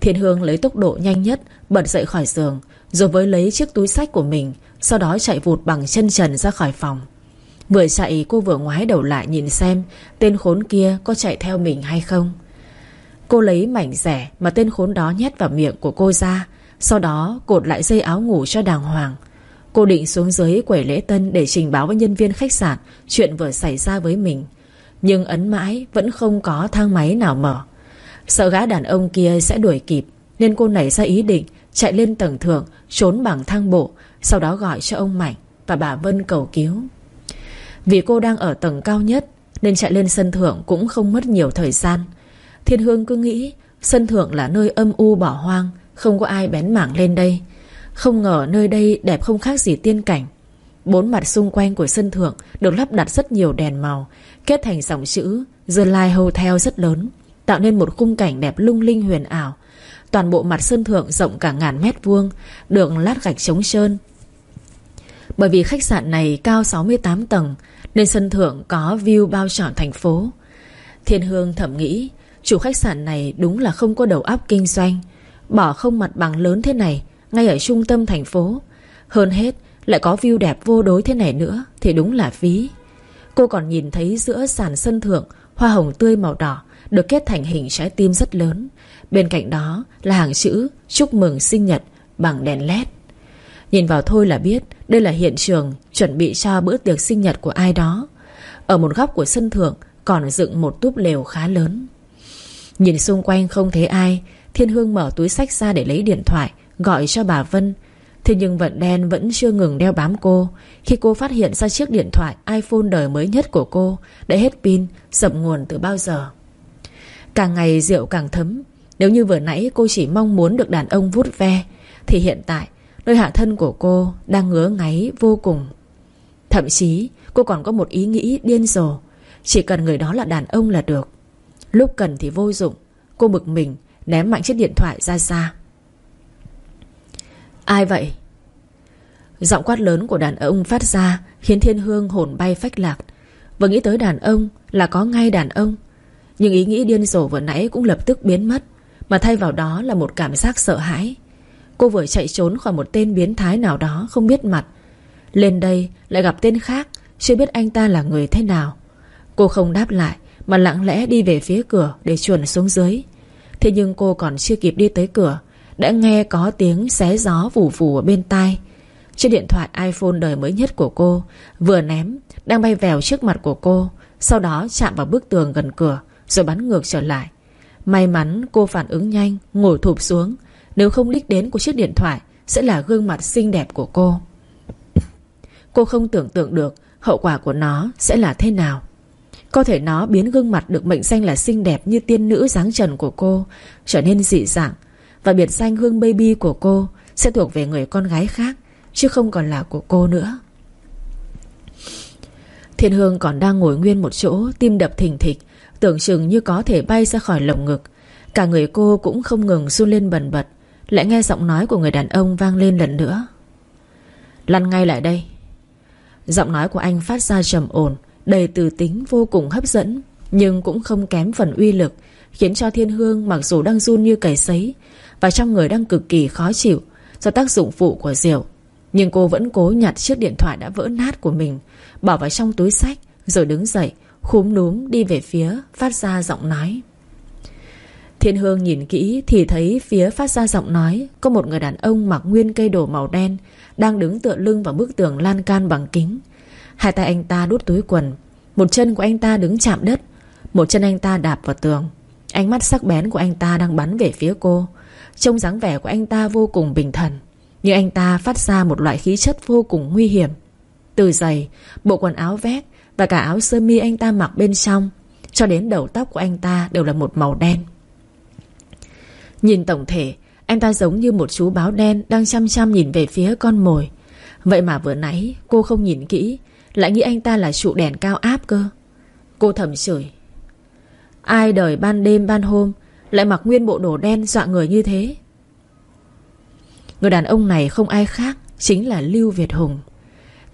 Thiên Hương lấy tốc độ nhanh nhất, Bật dậy khỏi giường, Rồi với lấy chiếc túi sách của mình, Sau đó chạy vụt bằng chân trần ra khỏi phòng. Vừa chạy, cô vừa ngoái đầu lại nhìn xem Tên khốn kia có chạy theo mình hay không. Cô lấy mảnh rẻ mà tên khốn đó nhét vào miệng của cô ra, Sau đó cột lại dây áo ngủ cho đàng hoàng. Cô định xuống dưới quầy lễ tân để trình báo với nhân viên khách sạn Chuyện vừa xảy ra với mình. Nhưng ấn mãi vẫn không có thang máy nào mở. Sợ gã đàn ông kia sẽ đuổi kịp, Nên cô nảy ra ý định Chạy lên tầng thượng, Trốn bằng thang bộ, Sau đó gọi cho ông Mạnh Và bà Vân cầu cứu. Vì cô đang ở tầng cao nhất, Nên chạy lên sân thượng cũng không mất nhiều thời gian. Thiên Hương cứ nghĩ Sân thượng là nơi âm u bỏ hoang, Không có ai bén mảng lên đây. Không ngờ nơi đây đẹp không khác gì tiên cảnh. Bốn mặt xung quanh của sân thượng Được lắp đặt rất nhiều đèn màu Kết thành dòng chữ The Light Hotel rất lớn, Tạo nên một khung cảnh đẹp lung linh huyền ảo. Toàn bộ mặt sân thượng rộng cả ngàn mét vuông, Được lát gạch chống trơn. Bởi vì khách sạn này cao 68 tầng, Nên sân thượng có view bao trọn thành phố. Thiên Hương thẩm nghĩ, Chủ khách sạn này đúng là không có đầu óc kinh doanh. Bỏ không mặt bằng lớn thế này, Ngay ở trung tâm thành phố. Hơn hết, lại có view đẹp vô đối thế này nữa Thì đúng là phí. Cô còn nhìn thấy giữa sàn sân thượng, Hoa hồng tươi màu đỏ, Được kết thành hình trái tim rất lớn. Bên cạnh đó là hàng chữ Chúc mừng sinh nhật bằng đèn led Nhìn vào thôi là biết Đây là hiện trường chuẩn bị cho bữa tiệc sinh nhật của ai đó. Ở một góc của sân thượng Còn dựng một túp lều khá lớn. Nhìn xung quanh không thấy ai, Thiên Hương mở túi sách ra để lấy điện thoại, Gọi cho bà Vân Thế nhưng vận đen vẫn chưa ngừng đeo bám cô. Khi cô phát hiện ra chiếc điện thoại iPhone đời mới nhất của cô, Đã hết pin, Sập nguồn từ bao giờ? Càng ngày rượu càng thấm. Nếu như vừa nãy cô chỉ mong muốn được đàn ông vút ve, Thì hiện tại Nơi hạ thân của cô đang ngứa ngáy vô cùng. Thậm chí, cô còn có một ý nghĩ điên rồ. Chỉ cần người đó là đàn ông là được. Lúc cần thì vô dụng. Cô bực mình, ném mạnh chiếc điện thoại ra xa. Ai vậy? Giọng quát lớn của đàn ông phát ra Khiến thiên hương hồn bay phách lạc. Vừa nghĩ tới đàn ông là có ngay đàn ông. Nhưng ý nghĩ điên rồ vừa nãy cũng lập tức biến mất, Mà thay vào đó là một cảm giác sợ hãi. Cô vừa chạy trốn khỏi một tên biến thái nào đó Không biết mặt. Lên đây lại gặp tên khác, Chưa biết anh ta là người thế nào. Cô không đáp lại, mà lặng lẽ đi về phía cửa Để chuẩn xuống dưới. Thế nhưng cô còn chưa kịp đi tới cửa đã nghe có tiếng xé gió vù vù ở bên tai. Chiếc điện thoại iPhone đời mới nhất của cô, Vừa ném, Đang bay vèo trước mặt của cô, Sau đó chạm vào bức tường gần cửa, Rồi bắn ngược trở lại. May mắn cô phản ứng nhanh, Ngồi thụp xuống. Nếu không đích đến của chiếc điện thoại, Sẽ là gương mặt xinh đẹp của cô. Cô không tưởng tượng được Hậu quả của nó sẽ là thế nào. Có thể nó biến gương mặt được mệnh danh là xinh đẹp Như tiên nữ dáng trần của cô, Trở nên dị dạng và biệt danh Hương Baby của cô Sẽ thuộc về người con gái khác, Chứ không còn là của cô nữa. Thiên Hương còn đang ngồi nguyên một chỗ, Tim đập thình thịch, Tưởng chừng như có thể bay ra khỏi lồng ngực. Cả người cô cũng không ngừng run lên bần bật, Lại nghe giọng nói của người đàn ông vang lên lần nữa. Lăn ngay lại đây. Giọng nói của anh phát ra trầm ổn, Đầy từ tính vô cùng hấp dẫn, Nhưng cũng không kém phần uy lực Khiến cho thiên hương mặc dù đang run như cầy sấy Và trong người đang cực kỳ khó chịu Do tác dụng phụ của rượu, Nhưng cô vẫn cố nhặt chiếc điện thoại đã vỡ nát của mình, Bỏ vào trong túi sách Rồi đứng dậy, Khúm núm đi về phía Phát ra giọng nói. Thiên Hương nhìn kỹ thì thấy phía phát ra giọng nói Có một người đàn ông mặc nguyên cây đồ màu đen Đang đứng tựa lưng vào bức tường lan can bằng kính. Hai tay anh ta đút túi quần, Một chân của anh ta đứng chạm đất, Một chân anh ta đạp vào tường. Ánh mắt sắc bén của anh ta đang bắn về phía cô. Trông dáng vẻ của anh ta vô cùng bình thần Nhưng anh ta phát ra một loại khí chất vô cùng nguy hiểm. Từ giày, bộ quần áo vét Và cả áo sơ mi anh ta mặc bên trong Cho đến đầu tóc của anh ta đều là một màu đen. Nhìn tổng thể Anh ta giống như một chú báo đen Đang chăm chăm nhìn về phía con mồi. Vậy mà vừa nãy cô không nhìn kỹ Lại nghĩ anh ta là trụ đèn cao áp cơ. Cô thầm chửi. Ai đời ban đêm ban hôm, Lại mặc nguyên bộ đồ đen dọa người như thế? Người đàn ông này không ai khác Chính là Lưu Việt Hùng.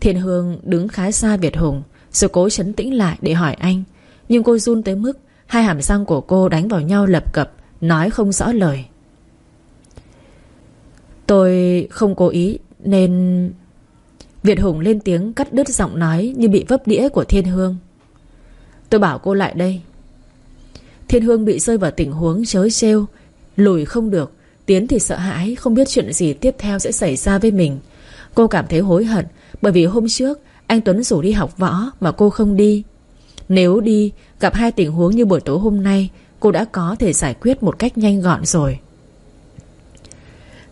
Thiên Hương đứng khá xa Việt Hùng Rồi cố chấn tĩnh lại để hỏi anh. Nhưng cô run tới mức Hai hàm răng của cô đánh vào nhau lập cập, Nói không rõ lời. Tôi không cố ý, Nên Việt Hùng lên tiếng cắt đứt giọng nói Như bị vấp đĩa của Thiên Hương. Tôi bảo cô lại đây. Thiên Hương bị rơi vào tình huống chớ trêu. Lùi không được, Tiến thì sợ hãi, Không biết chuyện gì tiếp theo sẽ xảy ra với mình. Cô cảm thấy hối hận, Bởi vì hôm trước, Anh Tuấn rủ đi học võ Mà cô không đi. Nếu đi, Gặp hai tình huống như buổi tối hôm nay, Cô đã có thể giải quyết một cách nhanh gọn rồi.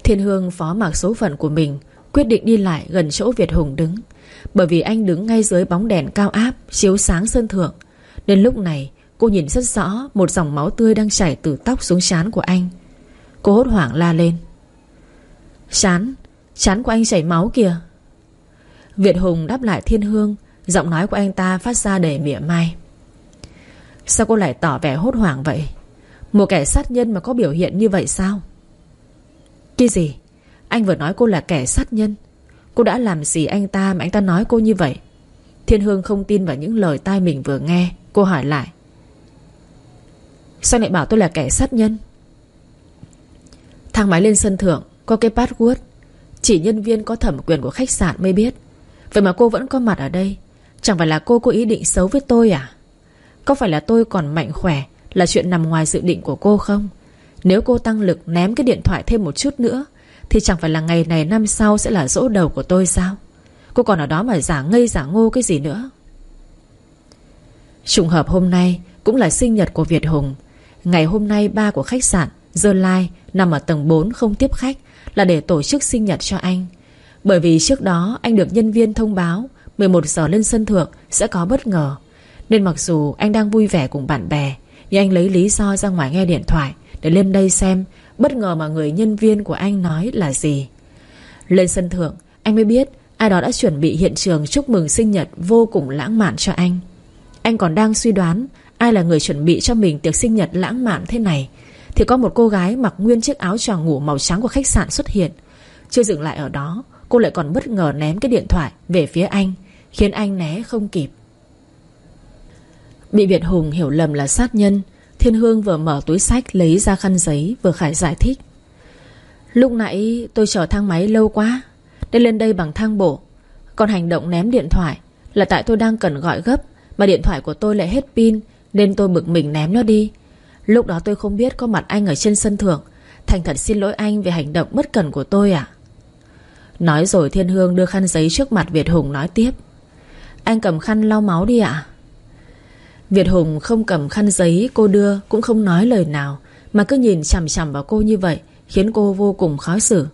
Thiên Hương phó mặc số phận của mình, Quyết định đi lại gần chỗ Việt Hùng đứng. Bởi vì anh đứng ngay dưới bóng đèn cao áp, Chiếu sáng sân thượng. Nên lúc này cô nhìn rất rõ Một dòng máu tươi đang chảy từ tóc xuống chán của anh. Cô hốt hoảng la lên. Chán Chán của anh chảy máu kìa. Việt Hùng đáp lại Thiên Hương, Giọng nói của anh ta phát ra đầy mỉa mai. Sao cô lại tỏ vẻ hốt hoảng vậy? Một kẻ sát nhân mà có biểu hiện như vậy sao? Cái gì? Anh vừa nói cô là kẻ sát nhân. Cô đã làm gì anh ta mà anh ta nói cô như vậy? Thiên Hương không tin vào những lời tai mình vừa nghe. Cô hỏi lại. Sao lại bảo tôi là kẻ sát nhân? Thang máy lên sân thượng, Có cái password. Chỉ nhân viên có thẩm quyền của khách sạn mới biết. Vậy mà cô vẫn có mặt ở đây. Chẳng phải là cô có ý định xấu với tôi à? Có phải là tôi còn mạnh khỏe Là chuyện nằm ngoài dự định của cô không? Nếu cô tăng lực ném cái điện thoại thêm một chút nữa, Thì chẳng phải là ngày này năm sau Sẽ là dỗ đầu của tôi sao? Cô còn ở đó mà giả ngây giả ngô cái gì nữa? Trùng hợp hôm nay Cũng là sinh nhật của Việt Hùng. Ngày hôm nay ba của khách sạn Dơ Lai nằm ở tầng 4 không tiếp khách, Là để tổ chức sinh nhật cho anh. Bởi vì trước đó anh được nhân viên thông báo 11 giờ lên sân thượng sẽ có bất ngờ. Nên mặc dù anh đang vui vẻ cùng bạn bè, Nhưng anh lấy lý do ra ngoài nghe điện thoại Để lên đây xem Bất ngờ mà người nhân viên của anh nói là gì. Lên sân thượng, Anh mới biết ai đó đã chuẩn bị hiện trường Chúc mừng sinh nhật vô cùng lãng mạn cho anh. Anh còn đang suy đoán Ai là người chuẩn bị cho mình tiệc sinh nhật lãng mạn thế này? Thì có một cô gái mặc nguyên chiếc áo tròn ngủ màu trắng của khách sạn xuất hiện. Chưa dừng lại ở đó, Cô lại còn bất ngờ ném cái điện thoại về phía anh, Khiến anh né không kịp. Bị Việt Hùng hiểu lầm là sát nhân, Thiên Hương vừa mở túi sách Lấy ra khăn giấy vừa khải giải thích. Lúc nãy tôi chờ thang máy lâu quá, Nên lên đây bằng thang bộ. Còn hành động ném điện thoại Là tại tôi đang cần gọi gấp, Mà điện thoại của tôi lại hết pin nên tôi bực mình ném nó đi. Lúc đó tôi không biết có mặt anh ở trên sân thượng. Thành thật xin lỗi anh về hành động bất cần của tôi à Nói rồi Thiên Hương đưa khăn giấy trước mặt Việt Hùng nói tiếp. Anh cầm khăn lau máu đi ạ. Việt Hùng không cầm khăn giấy, cô đưa, Cũng không nói lời nào, Mà cứ nhìn chằm chằm vào cô như vậy, Khiến cô vô cùng khó xử.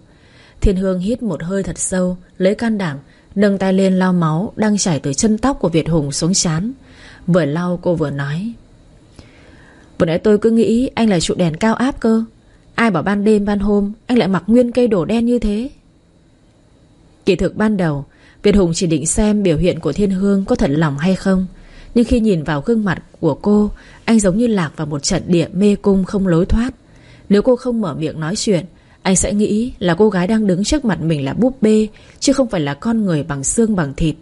Thiên Hương hít một hơi thật sâu, Lấy can đảm, Nâng tay lên lau máu Đang chảy từ chân tóc của Việt Hùng xuống chán Vừa lau cô vừa nói. Vừa nãy tôi cứ nghĩ anh là trụ đèn cao áp cơ. Ai bảo ban đêm ban hôm Anh lại mặc nguyên cây đổ đen như thế? Kỳ thực ban đầu, Việt Hùng chỉ định xem biểu hiện của Thiên Hương Có thật lòng hay không. Nhưng khi nhìn vào gương mặt của cô, Anh giống như lạc vào một trận địa mê cung không lối thoát. Nếu cô không mở miệng nói chuyện, Anh sẽ nghĩ là cô gái đang đứng trước mặt mình là búp bê, Chứ không phải là con người bằng xương bằng thịt.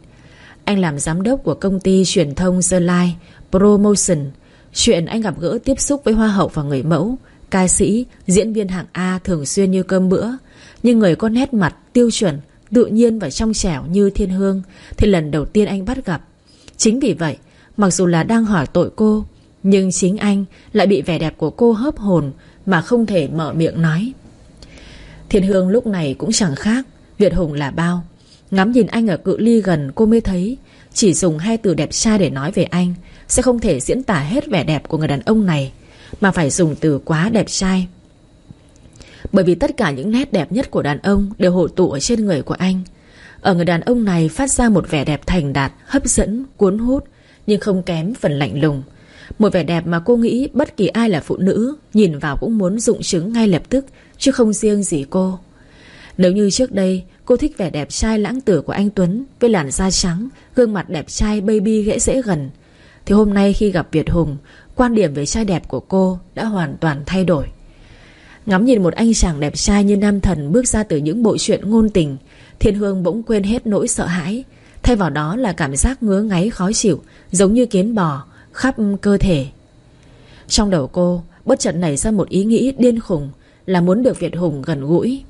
Anh làm giám đốc của công ty truyền thông The Light Promotion. Chuyện anh gặp gỡ tiếp xúc với hoa hậu và người mẫu Ca sĩ, diễn viên hạng A thường xuyên như cơm bữa. Nhưng người có nét mặt tiêu chuẩn Tự nhiên và trong trẻo như thiên hương Thì lần đầu tiên anh bắt gặp. Chính vì vậy Mặc dù là đang hỏi tội cô Nhưng chính anh lại bị vẻ đẹp của cô hớp hồn Mà không thể mở miệng nói. Thiên hương lúc này cũng chẳng khác Việt Hùng là bao. Ngắm nhìn anh ở cự ly gần cô mới thấy Chỉ dùng hai từ đẹp trai để nói về anh Sẽ không thể diễn tả hết vẻ đẹp của người đàn ông này Mà phải dùng từ quá đẹp trai. Bởi vì tất cả những nét đẹp nhất của đàn ông Đều hội tụ ở trên người của anh. Ở người đàn ông này phát ra một vẻ đẹp thành đạt Hấp dẫn, cuốn hút Nhưng không kém phần lạnh lùng. Một vẻ đẹp mà cô nghĩ bất kỳ ai là phụ nữ Nhìn vào cũng muốn dụng chứng ngay lập tức Chứ không riêng gì cô. Nếu như trước đây Cô thích vẻ đẹp trai lãng tử của anh Tuấn Với làn da trắng, Gương mặt đẹp trai baby gãy dễ gần. Thì hôm nay khi gặp Việt Hùng, Quan điểm về trai đẹp của cô Đã hoàn toàn thay đổi. Ngắm nhìn một anh chàng đẹp trai như nam thần Bước ra từ những bộ truyện ngôn tình, Thiên Hương bỗng quên hết nỗi sợ hãi. Thay vào đó là cảm giác ngứa ngáy khó chịu, Giống như kiến bò Khắp cơ thể. Trong đầu cô, bất chợt nảy ra một ý nghĩ điên khùng Là muốn được Việt Hùng gần gũi.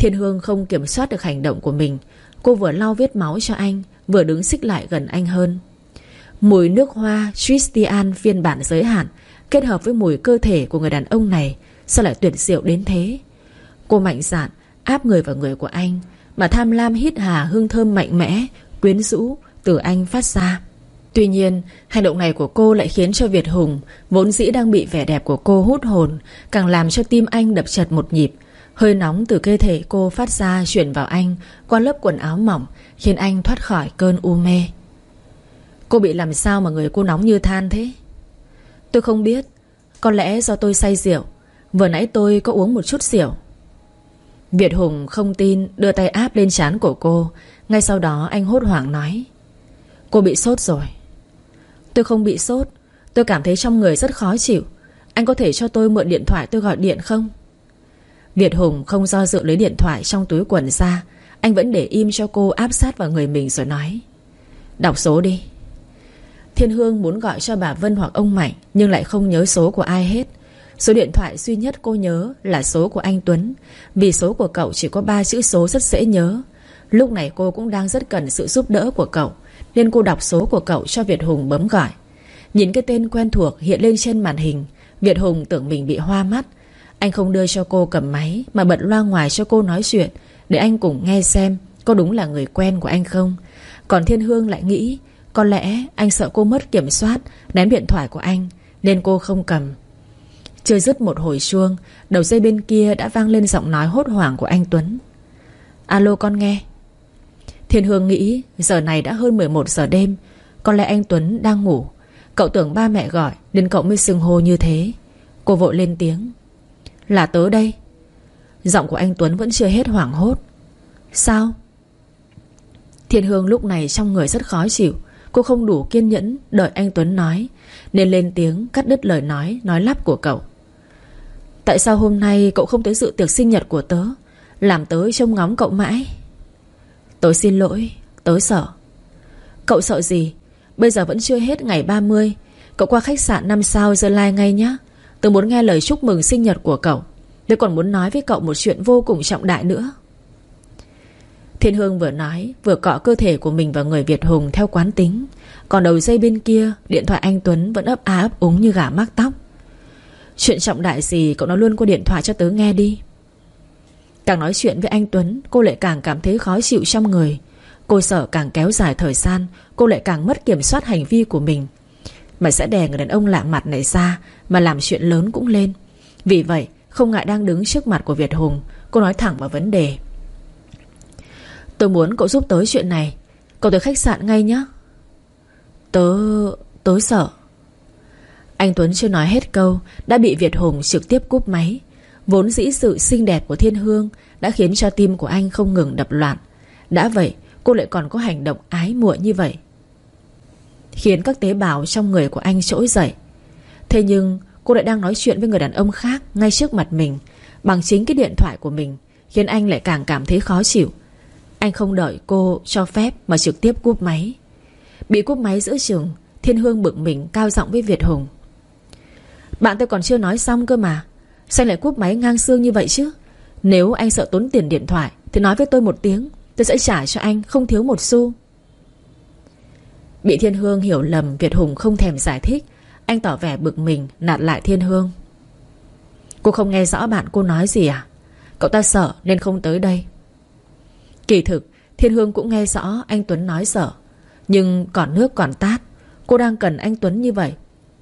Thiên Hương không kiểm soát được hành động của mình. Cô vừa lau vết máu cho anh, Vừa đứng xích lại gần anh hơn. Mùi nước hoa Christian phiên bản giới hạn, Kết hợp với mùi cơ thể của người đàn ông này, Sao lại tuyệt diệu đến thế? Cô mạnh dạn, áp người vào người của anh, Mà tham lam hít hà hương thơm mạnh mẽ, Quyến rũ từ anh phát ra. Tuy nhiên, Hành động này của cô lại khiến cho Việt Hùng, Vốn dĩ đang bị vẻ đẹp của cô hút hồn, Càng làm cho tim anh đập chật một nhịp Hơi nóng từ cơ thể cô phát ra Chuyển vào anh, Qua lớp quần áo mỏng, Khiến anh thoát khỏi cơn u mê. Cô bị làm sao mà người cô nóng như than thế? Tôi không biết, Có lẽ do tôi say rượu, Vừa nãy tôi có uống một chút rượu. Việt Hùng không tin, Đưa tay áp lên trán của cô. Ngay sau đó anh hốt hoảng nói, Cô bị sốt rồi. Tôi không bị sốt, Tôi cảm thấy trong người rất khó chịu. Anh có thể cho tôi mượn điện thoại tôi gọi điện không? Việt Hùng không do dự lấy điện thoại trong túi quần ra. Anh vẫn để im cho cô áp sát vào người mình rồi nói, Đọc số đi. Thiên Hương muốn gọi cho bà Vân hoặc ông Mạnh, Nhưng lại không nhớ số của ai hết. Số điện thoại duy nhất cô nhớ là số của anh Tuấn, Vì số của cậu chỉ có 3 chữ số rất dễ nhớ. Lúc này cô cũng đang rất cần sự giúp đỡ của cậu, Nên cô đọc số của cậu cho Việt Hùng bấm gọi. Nhìn cái tên quen thuộc hiện lên trên màn hình, Việt Hùng tưởng mình bị hoa mắt anh không đưa cho cô cầm máy, Mà bật loa ngoài cho cô nói chuyện, Để anh cùng nghe xem Có đúng là người quen của anh không. Còn Thiên Hương lại nghĩ, Có lẽ anh sợ cô mất kiểm soát, Ném điện thoại của anh, Nên cô không cầm. Chưa dứt một hồi chuông, Đầu dây bên kia đã vang lên giọng nói hốt hoảng của anh Tuấn. Alo, con nghe. Thiên Hương nghĩ, Giờ này đã hơn 11 giờ đêm, Có lẽ anh Tuấn đang ngủ. Cậu tưởng ba mẹ gọi, Nên cậu mới xưng hô như thế. Cô vội lên tiếng. Là tớ đây. Giọng của anh Tuấn vẫn chưa hết hoảng hốt. Sao? Thiên Hương lúc này trong người rất khó chịu. Cô không đủ kiên nhẫn, đợi anh Tuấn nói, Nên lên tiếng cắt đứt lời nói Nói lắp của cậu. Tại sao hôm nay cậu không tới dự tiệc sinh nhật của tớ? Làm tớ trông ngóng cậu mãi. Tớ xin lỗi, Tớ sợ. Cậu sợ gì? Bây giờ vẫn chưa hết ngày 30 Cậu qua khách sạn 5 sao Gia Lai ngay nhé Tớ muốn nghe lời chúc mừng sinh nhật của cậu. Tớ còn muốn nói với cậu một chuyện vô cùng trọng đại nữa. Thiên Hương vừa nói, Vừa cọ cơ thể của mình vào người Việt Hùng Theo quán tính. Còn đầu dây bên kia, Điện thoại anh Tuấn vẫn ấp á ấp úng như gà mắc tóc. Chuyện trọng đại gì cậu nói luôn qua điện thoại cho tớ nghe đi. Càng nói chuyện với anh Tuấn, Cô lại càng cảm thấy khó chịu trong người. Cô sợ càng kéo dài thời gian, Cô lại càng mất kiểm soát hành vi của mình. Mà sẽ đè người đàn ông lạ mặt này ra, Mà làm chuyện lớn cũng lên. Vì vậy, không ngại đang đứng trước mặt của Việt Hùng, Cô nói thẳng vào vấn đề. Tôi muốn cậu giúp tới chuyện này. Cậu tới khách sạn ngay nhé. Tớ... tớ sợ. Anh Tuấn chưa nói hết câu, Đã bị Việt Hùng trực tiếp cúp máy. Vốn dĩ sự xinh đẹp của Thiên Hương Đã khiến cho tim của anh không ngừng đập loạn. Đã vậy, cô lại còn có hành động ái muội như vậy. Khiến các tế bào trong người của anh trỗi dậy. Thế nhưng, cô lại đang nói chuyện với người đàn ông khác Ngay trước mặt mình, Bằng chính cái điện thoại của mình, Khiến anh lại càng cảm thấy khó chịu. Anh không đợi cô cho phép Mà trực tiếp cúp máy. Bị cúp máy giữa trường Thiên Hương bực mình cao giọng với Việt Hùng. Bạn tôi còn chưa nói xong cơ mà, Sao lại cúp máy ngang xương như vậy chứ? Nếu anh sợ tốn tiền điện thoại Thì nói với tôi một tiếng, Tôi sẽ trả cho anh không thiếu một xu. Bị Thiên Hương hiểu lầm, Việt Hùng không thèm giải thích. Anh tỏ vẻ bực mình, nạt lại Thiên Hương. Cô không nghe rõ bạn cô nói gì à? Cậu ta sợ nên không tới đây. Kỳ thực, Thiên Hương cũng nghe rõ anh Tuấn nói sợ. Nhưng còn nước còn tát, Cô đang cần anh Tuấn như vậy.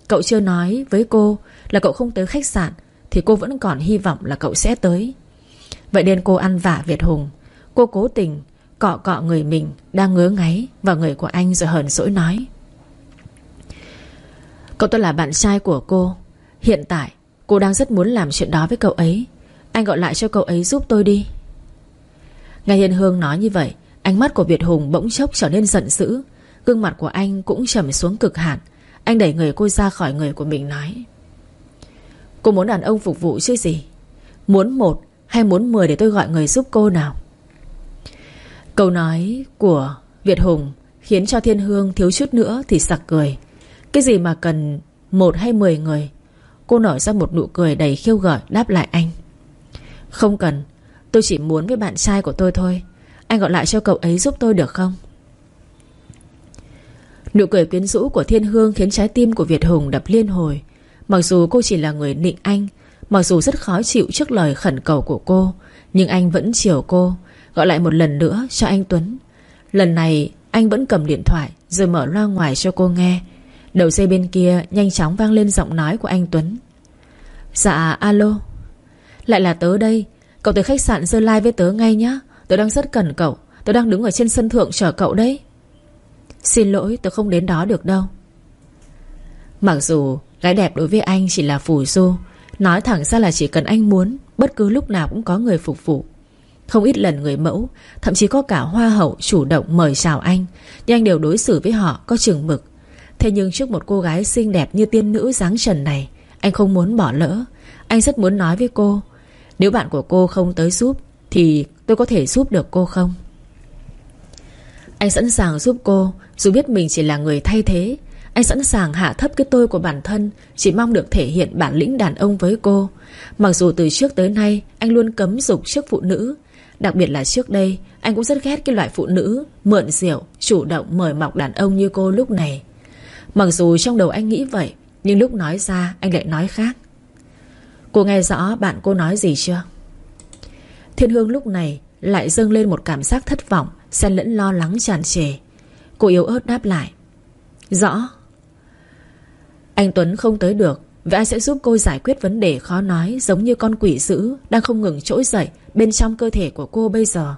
Cậu chưa nói với cô Là cậu không tới khách sạn, Thì cô vẫn còn hy vọng là cậu sẽ tới. Vậy nên cô ăn vả Việt Hùng. Cô cố tình cọ cọ người mình Đang ngứa ngáy vào người của anh rồi hờn dỗi nói. Cậu tôi là bạn trai của cô. Hiện tại, cô đang rất muốn làm chuyện đó với cậu ấy. Anh gọi lại cho cậu ấy giúp tôi đi. Nghe Hiền Hương nói như vậy, Ánh mắt của Việt Hùng bỗng chốc trở nên giận dữ. Gương mặt của anh cũng trầm xuống cực hạn. Anh đẩy người cô ra khỏi người của mình nói. Cô muốn đàn ông phục vụ chứ gì? Muốn một hay muốn mười để tôi gọi người giúp cô nào? Câu nói của Việt Hùng Khiến cho Thiên Hương thiếu chút nữa thì sặc cười. Cái gì mà cần Một hay mười người? Cô nở ra một nụ cười đầy khiêu gợi, đáp lại anh. Không cần, Tôi chỉ muốn với bạn trai của tôi thôi. Anh gọi lại cho cậu ấy giúp tôi được không? Nụ cười quyến rũ của Thiên Hương Khiến trái tim của Việt Hùng đập liên hồi. Mặc dù cô chỉ là người nịnh anh, Mặc dù rất khó chịu trước lời khẩn cầu của cô, Nhưng anh vẫn chiều cô Gọi lại một lần nữa cho anh Tuấn. Lần này, anh vẫn cầm điện thoại Rồi mở loa ngoài cho cô nghe. Đầu dây bên kia nhanh chóng vang lên giọng nói của anh Tuấn. Dạ alo. Lại là tớ đây. Cậu tới khách sạn Dơ Lai với tớ ngay nhá. Tớ đang rất cần cậu. Tớ đang đứng ở trên sân thượng chờ cậu đấy. Xin lỗi, tớ không đến đó được đâu. Mặc dù Gái đẹp đối với anh chỉ là phù du, Nói thẳng ra là chỉ cần anh muốn, Bất cứ lúc nào cũng có người phục vụ. Không ít lần người mẫu, Thậm chí có cả hoa hậu chủ động mời chào anh, Nhưng anh đều đối xử với họ có chừng mực. Thế nhưng trước một cô gái xinh đẹp như tiên nữ dáng trần này, Anh không muốn bỏ lỡ. Anh rất muốn nói với cô, Nếu bạn của cô không tới giúp, Thì tôi có thể giúp được cô không? Anh sẵn sàng giúp cô, Dù biết mình chỉ là người thay thế. Anh sẵn sàng hạ thấp cái tôi của bản thân, Chỉ mong được thể hiện bản lĩnh đàn ông với cô. Mặc dù từ trước tới nay, Anh luôn cấm dục trước phụ nữ Đặc biệt là trước đây Anh cũng rất ghét cái loại phụ nữ Mượn rượu, chủ động mời mọc đàn ông như cô lúc này. Mặc dù trong đầu anh nghĩ vậy Nhưng lúc nói ra anh lại nói khác. Cô nghe rõ bạn cô nói gì chưa? Thiên Hương lúc này Lại dâng lên một cảm giác thất vọng Xen lẫn lo lắng tràn trề. Cô yếu ớt đáp lại. Rõ. Anh Tuấn không tới được Vậy anh sẽ giúp cô giải quyết vấn đề khó nói Giống như con quỷ dữ Đang không ngừng trỗi dậy Bên trong cơ thể của cô bây giờ.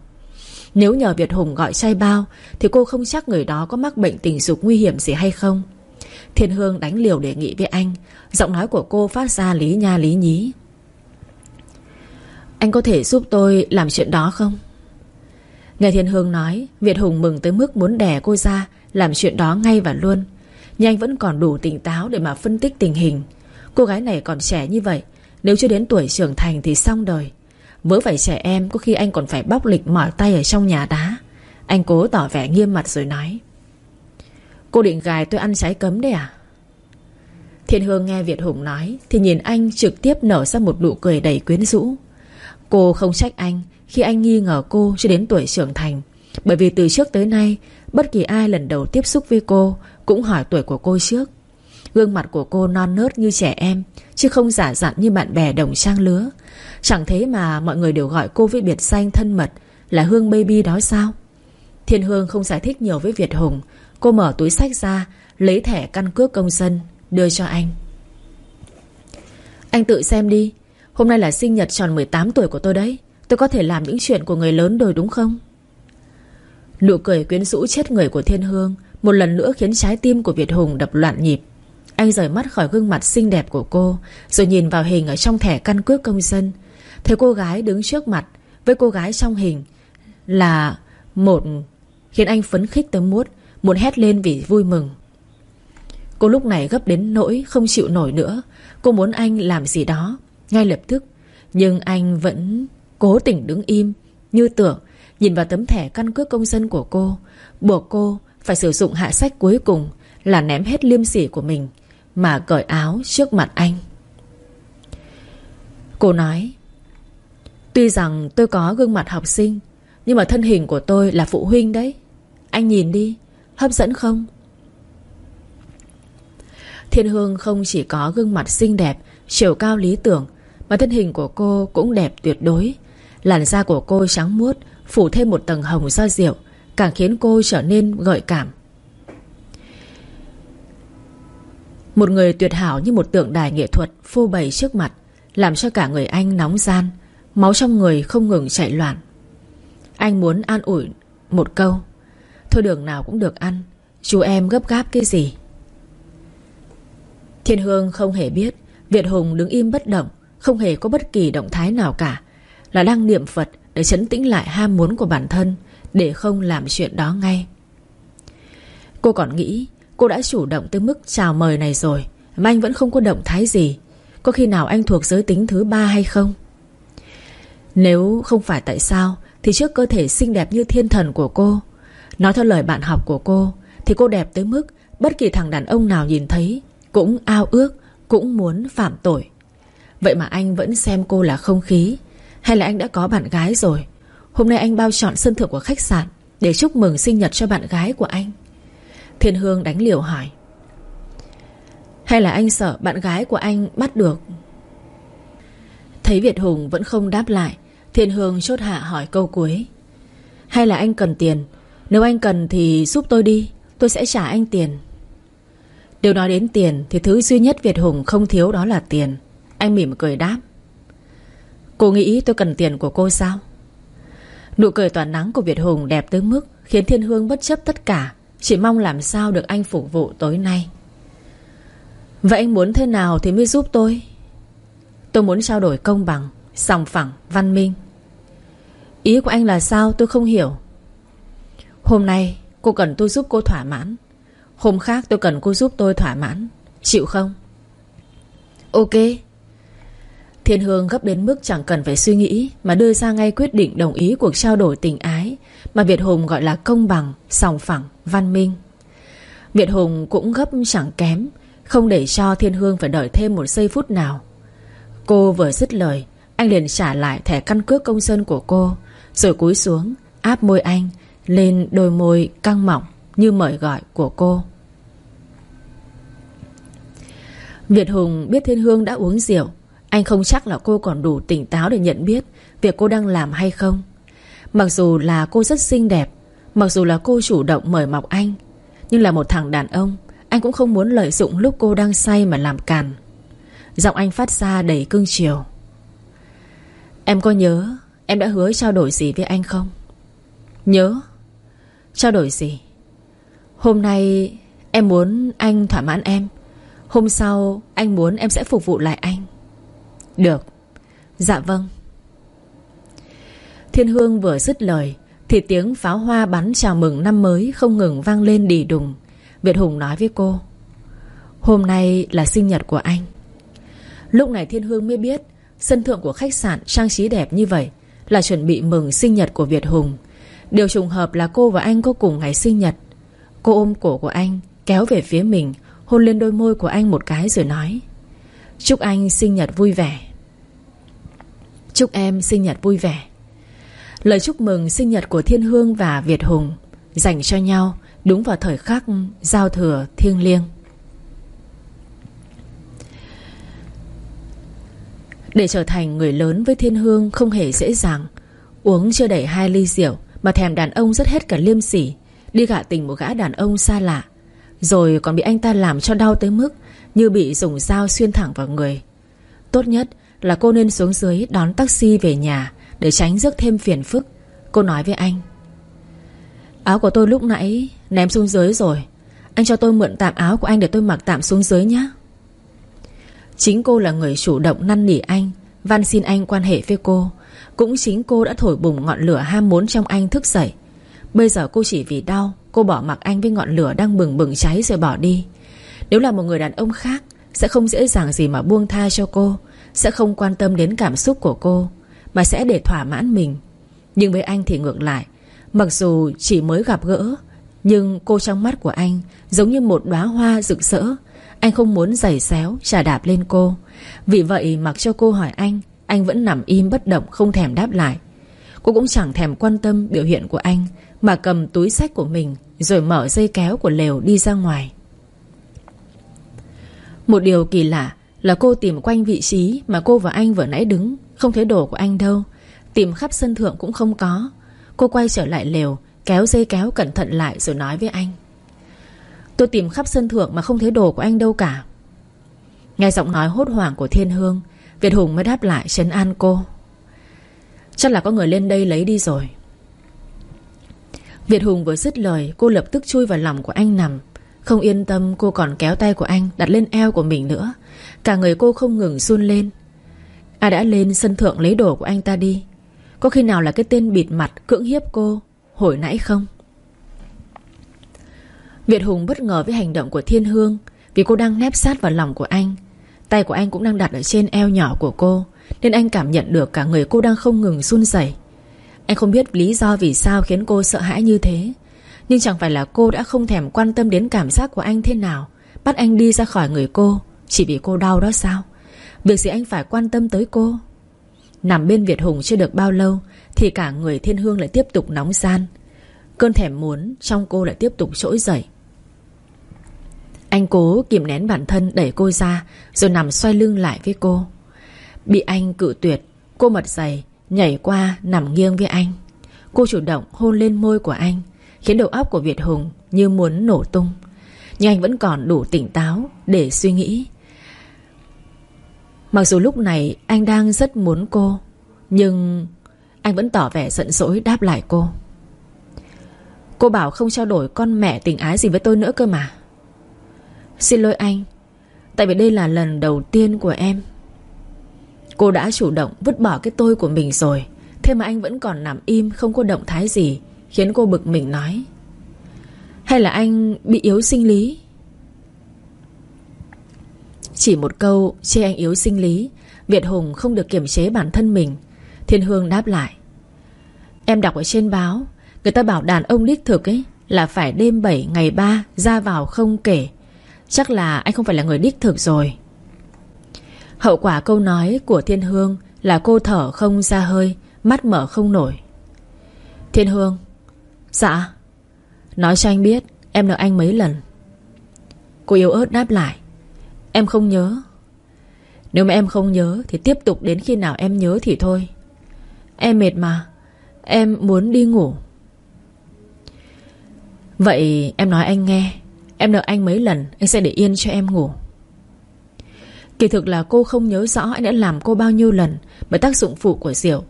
Nếu nhờ Việt Hùng gọi trai bao, Thì cô không chắc người đó có mắc bệnh tình dục nguy hiểm gì hay không. Thiên Hương đánh liều đề nghị với anh, Giọng nói của cô phát ra lý nha lý nhí. Anh có thể giúp tôi làm chuyện đó không? Nghe Thiên Hương nói, Việt Hùng mừng tới mức muốn đẻ cô ra, Làm chuyện đó ngay và luôn. Nhưng anh vẫn còn đủ tỉnh táo để mà phân tích tình hình. Cô gái này còn trẻ như vậy, Nếu chưa đến tuổi trưởng thành thì xong đời. Vớ phải trẻ em, Có khi anh còn phải bóc lịch mỏi tay ở trong nhà đá. Anh cố tỏ vẻ nghiêm mặt rồi nói. Cô định gài tôi ăn trái cấm đấy à? Thiên Hương nghe Việt Hùng nói, Thì nhìn anh trực tiếp nở ra một nụ cười đầy quyến rũ. Cô không trách anh Khi anh nghi ngờ cô chưa đến tuổi trưởng thành, Bởi vì từ trước tới nay, Bất kỳ ai lần đầu tiếp xúc với cô Cũng hỏi tuổi của cô trước. Gương mặt của cô non nớt như trẻ em, Chứ không giả dặn như bạn bè đồng trang lứa. Chẳng thế mà mọi người đều gọi cô với biệt danh thân mật Là Hương Baby đó sao? Thiên Hương không giải thích nhiều với Việt Hùng. Cô mở túi sách ra, Lấy thẻ căn cước công dân, Đưa cho anh. Anh tự xem đi. Hôm nay là sinh nhật tròn 18 tuổi của tôi đấy. Tôi có thể làm những chuyện của người lớn rồi đúng không? Nụ cười quyến rũ chết người của Thiên Hương Một lần nữa khiến trái tim của Việt Hùng đập loạn nhịp. Anh rời mắt khỏi gương mặt xinh đẹp của cô, Rồi nhìn vào hình ở trong thẻ căn cước công dân. Thấy cô gái đứng trước mặt Với cô gái trong hình Là một, Khiến anh phấn khích tới muốt, Muốn hét lên vì vui mừng. Cô lúc này gấp đến nỗi không chịu nổi nữa. Cô muốn anh làm gì đó, Ngay lập tức. Nhưng anh vẫn cố tình đứng im, Như tưởng, Nhìn vào tấm thẻ căn cước công dân của cô. Buộc cô phải sử dụng hạ sách cuối cùng Là ném hết liêm sỉ của mình. Mà cởi áo trước mặt anh. Cô nói, Tuy rằng tôi có gương mặt học sinh, Nhưng mà thân hình của tôi là phụ huynh đấy. Anh nhìn đi, Hấp dẫn không? Thiên Hương không chỉ có gương mặt xinh đẹp, Chiều cao lý tưởng, Mà thân hình của cô cũng đẹp tuyệt đối. Làn da của cô trắng muốt, Phủ thêm một tầng hồng do rượu, Càng khiến cô trở nên gợi cảm. Một người tuyệt hảo như một tượng đài nghệ thuật Phô bày trước mặt, Làm cho cả người anh nóng gian, Máu trong người không ngừng chạy loạn. Anh muốn an ủi một câu, Thôi đường nào cũng được ăn, Chú em gấp gáp cái gì? Thiên Hương không hề biết, Việt Hùng đứng im bất động, Không hề có bất kỳ động thái nào cả, Là đang niệm Phật để chấn tĩnh lại ham muốn của bản thân, Để không làm chuyện đó ngay. Cô còn nghĩ Cô đã chủ động tới mức chào mời này rồi, Mà anh vẫn không có động thái gì. Có khi nào anh thuộc giới tính thứ ba hay không? Nếu không phải tại sao, Thì trước cơ thể xinh đẹp như thiên thần của cô, Nói theo lời bạn học của cô, Thì cô đẹp tới mức Bất kỳ thằng đàn ông nào nhìn thấy Cũng ao ước, Cũng muốn phạm tội. Vậy mà anh vẫn xem cô là không khí. Hay là anh đã có bạn gái rồi? Hôm nay anh bao chọn sân thượng của khách sạn Để chúc mừng sinh nhật cho bạn gái của anh. Thiên Hương đánh liều hỏi. Hay là anh sợ bạn gái của anh bắt được? Thấy Việt Hùng vẫn không đáp lại, Thiên Hương chốt hạ hỏi câu cuối. Hay là anh cần tiền? Nếu anh cần thì giúp tôi đi, Tôi sẽ trả anh tiền. Điều nói đến tiền Thì thứ duy nhất Việt Hùng không thiếu đó là tiền. Anh mỉm cười đáp. Cô nghĩ tôi cần tiền của cô sao? Nụ cười tỏa nắng của Việt Hùng đẹp tới mức Khiến Thiên Hương bất chấp tất cả. Chỉ mong làm sao được anh phục vụ tối nay. Vậy anh muốn thế nào thì mới giúp tôi? Tôi muốn trao đổi công bằng Sòng phẳng, văn minh. Ý của anh là sao tôi không hiểu. Hôm nay cô cần tôi giúp cô thỏa mãn. Hôm khác tôi cần cô giúp tôi thỏa mãn. Chịu không? Ok. Thiên Hương gấp đến mức chẳng cần phải suy nghĩ Mà đưa ra ngay quyết định đồng ý cuộc trao đổi tình ái mà Việt Hùng gọi là công bằng, sòng phẳng, văn minh. Việt Hùng cũng gấp chẳng kém Không để cho Thiên Hương phải đợi thêm một giây phút nào. Cô vừa dứt lời Anh liền trả lại thẻ căn cước công dân của cô Rồi cúi xuống Áp môi anh Lên đôi môi căng mỏng Như mời gọi của cô. Việt Hùng biết Thiên Hương đã uống rượu anh không chắc là cô còn đủ tỉnh táo để nhận biết Việc cô đang làm hay không. Mặc dù là cô rất xinh đẹp, Mặc dù là cô chủ động mời mọc anh, Nhưng là một thằng đàn ông, Anh cũng không muốn lợi dụng lúc cô đang say mà làm càn. Giọng anh phát ra đầy cưng chiều. Em có nhớ Em đã hứa trao đổi gì với anh không? Nhớ. Trao đổi gì? Hôm nay em muốn anh thỏa mãn em. Hôm sau anh muốn em sẽ phục vụ lại anh. Được. Dạ vâng. Thiên Hương vừa dứt lời, Thì tiếng pháo hoa bắn chào mừng năm mới Không ngừng vang lên đì đùng. Việt Hùng nói với cô, Hôm nay là sinh nhật của anh. Lúc này Thiên Hương mới biết, Sân thượng của khách sạn trang trí đẹp như vậy Là chuẩn bị mừng sinh nhật của Việt Hùng. Điều trùng hợp là cô và anh có cùng ngày sinh nhật. Cô ôm cổ của anh, Kéo về phía mình, Hôn lên đôi môi của anh một cái rồi nói, Chúc anh sinh nhật vui vẻ. Chúc em sinh nhật vui vẻ. Lời chúc mừng sinh nhật của Thiên Hương và Việt Hùng Dành cho nhau đúng vào thời khắc giao thừa thiêng liêng. Để trở thành người lớn với Thiên Hương không hề dễ dàng, Uống chưa đầy hai ly rượu Mà thèm đàn ông rất hết cả liêm sỉ, Đi gả tình một gã đàn ông xa lạ, Rồi còn bị anh ta làm cho đau tới mức Như bị dùng dao xuyên thẳng vào người. Tốt nhất là cô nên xuống dưới đón taxi về nhà để tránh rước thêm phiền phức. Cô nói với anh, Áo của tôi lúc nãy ném xuống dưới rồi. Anh cho tôi mượn tạm áo của anh Để tôi mặc tạm xuống dưới nhé Chính cô là người chủ động năn nỉ anh, Van xin anh quan hệ với cô. Cũng chính cô đã thổi bùng ngọn lửa ham muốn trong anh thức dậy. Bây giờ cô chỉ vì đau, Cô bỏ mặc anh với ngọn lửa đang bừng bừng cháy rồi bỏ đi. Nếu là một người đàn ông khác, Sẽ không dễ dàng gì mà buông tha cho cô, Sẽ không quan tâm đến cảm xúc của cô. Mà sẽ để thỏa mãn mình. Nhưng với anh thì ngược lại. Mặc dù chỉ mới gặp gỡ, Nhưng cô trong mắt của anh Giống như một đóa hoa rực rỡ. Anh không muốn giày xéo trả đạp lên cô. Vì vậy mặc cho cô hỏi anh Anh vẫn nằm im bất động, không thèm đáp lại. Cô cũng chẳng thèm quan tâm biểu hiện của anh, Mà cầm túi sách của mình Rồi mở dây kéo của lều đi ra ngoài. Một điều kỳ lạ Là cô tìm quanh vị trí Mà cô và anh vừa nãy đứng. Không thấy đồ của anh đâu. Tìm khắp sân thượng cũng không có. Cô quay trở lại lều, Kéo dây kéo cẩn thận lại rồi nói với anh. Tôi tìm khắp sân thượng Mà không thấy đồ của anh đâu cả. Nghe giọng nói hốt hoảng của Thiên Hương, Việt Hùng mới đáp lại trấn an cô. Chắc là có người lên đây lấy đi rồi. Việt Hùng vừa dứt lời, Cô lập tức chui vào lòng của anh nằm. Không yên tâm, cô còn kéo tay của anh, Đặt lên eo của mình nữa. Cả người cô không ngừng run lên. Ai đã lên sân thượng lấy đồ của anh ta đi. Có khi nào là cái tên bịt mặt Cưỡng hiếp cô, Hồi nãy không? Việt Hùng bất ngờ với hành động của Thiên Hương Vì cô đang nép sát vào lòng của anh. Tay của anh cũng đang đặt ở trên eo nhỏ của cô, Nên anh cảm nhận được cả người cô đang không ngừng run rẩy. Anh không biết lý do vì sao khiến cô sợ hãi như thế, Nhưng chẳng phải là cô đã không thèm quan tâm đến cảm giác của anh thế nào, Bắt anh đi ra khỏi người cô, Chỉ vì cô đau đó sao? Việc gì anh phải quan tâm tới cô? Nằm bên Việt Hùng chưa được bao lâu, Thì cả người thiên hương lại tiếp tục nóng gian. Cơn thèm muốn trong cô lại tiếp tục trỗi dậy. Anh cố kìm nén bản thân đẩy cô ra, Rồi nằm xoay lưng lại với cô. Bị anh cự tuyệt, Cô mật dày, Nhảy qua nằm nghiêng với anh. Cô chủ động hôn lên môi của anh, Khiến đầu óc của Việt Hùng như muốn nổ tung. Nhưng anh vẫn còn đủ tỉnh táo Để suy nghĩ. Mặc dù lúc này anh đang rất muốn cô, Nhưng anh vẫn tỏ vẻ giận dỗi đáp lại cô. Cô bảo không trao đổi con mẹ tình ái gì với tôi nữa cơ mà. Xin lỗi anh, Tại vì đây là lần đầu tiên của em. Cô đã chủ động vứt bỏ cái tôi của mình rồi, Thế mà anh vẫn còn nằm im, Không có động thái gì, Khiến cô bực mình nói. Hay là anh bị yếu sinh lý? Chỉ một câu, chê anh yếu sinh lý. Việt Hùng không được kiểm chế bản thân mình. Thiên Hương đáp lại. Em đọc ở trên báo, Người ta bảo đàn ông đích thực ấy Là phải đêm 7 ngày 3 Ra vào không kể. Chắc là anh không phải là người đích thực rồi. Hậu quả câu nói của Thiên Hương Là cô thở không ra hơi, Mắt mở không nổi. Thiên Hương Dạ. Nói cho anh biết, em nợ anh mấy lần? Cô yếu ớt đáp lại. Em không nhớ. Nếu mà em không nhớ Thì tiếp tục đến khi nào em nhớ thì thôi. Em mệt mà. Em muốn đi ngủ. Vậy em nói anh nghe. Em nợ anh mấy lần, Anh sẽ để yên cho em ngủ. Kỳ thực là cô không nhớ rõ anh đã làm cô bao nhiêu lần Bởi tác dụng phụ của rượu.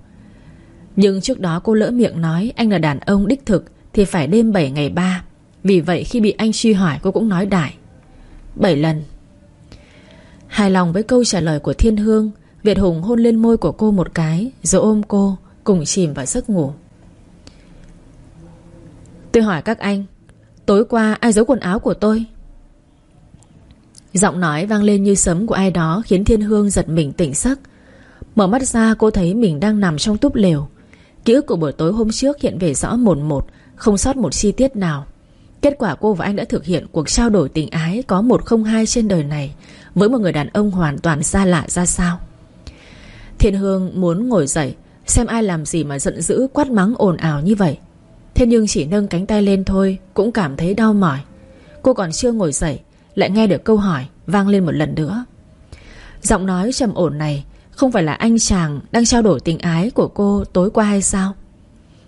Nhưng trước đó cô lỡ miệng nói Anh là đàn ông đích thực Thì phải đêm 7 ngày 3 Vì vậy khi bị anh truy hỏi cô cũng nói đại. 7 lần. Hài lòng với câu trả lời của Thiên Hương, Việt Hùng hôn lên môi của cô một cái, Rồi ôm cô, Cùng chìm vào giấc ngủ. Tôi hỏi các anh, Tối qua ai giấu quần áo của tôi? Giọng nói vang lên như sấm của ai đó Khiến Thiên Hương giật mình tỉnh giấc. Mở mắt ra, cô thấy mình đang nằm trong túp lều. Ký ức của buổi tối hôm trước hiện về rõ một một, Không sót một chi tiết nào. Kết quả cô và anh đã thực hiện cuộc trao đổi tình ái Có một không hai trên đời này. Với một người đàn ông hoàn toàn xa lạ ra sao? Thiên Hương muốn ngồi dậy, Xem ai làm gì mà giận dữ, quát mắng ồn ào như vậy. Thế nhưng chỉ nâng cánh tay lên thôi, Cũng cảm thấy đau mỏi. Cô còn chưa ngồi dậy, Lại nghe được câu hỏi vang lên một lần nữa. Giọng nói trầm ổn này Không phải là anh chàng Đang trao đổi tình ái của cô tối qua hay sao?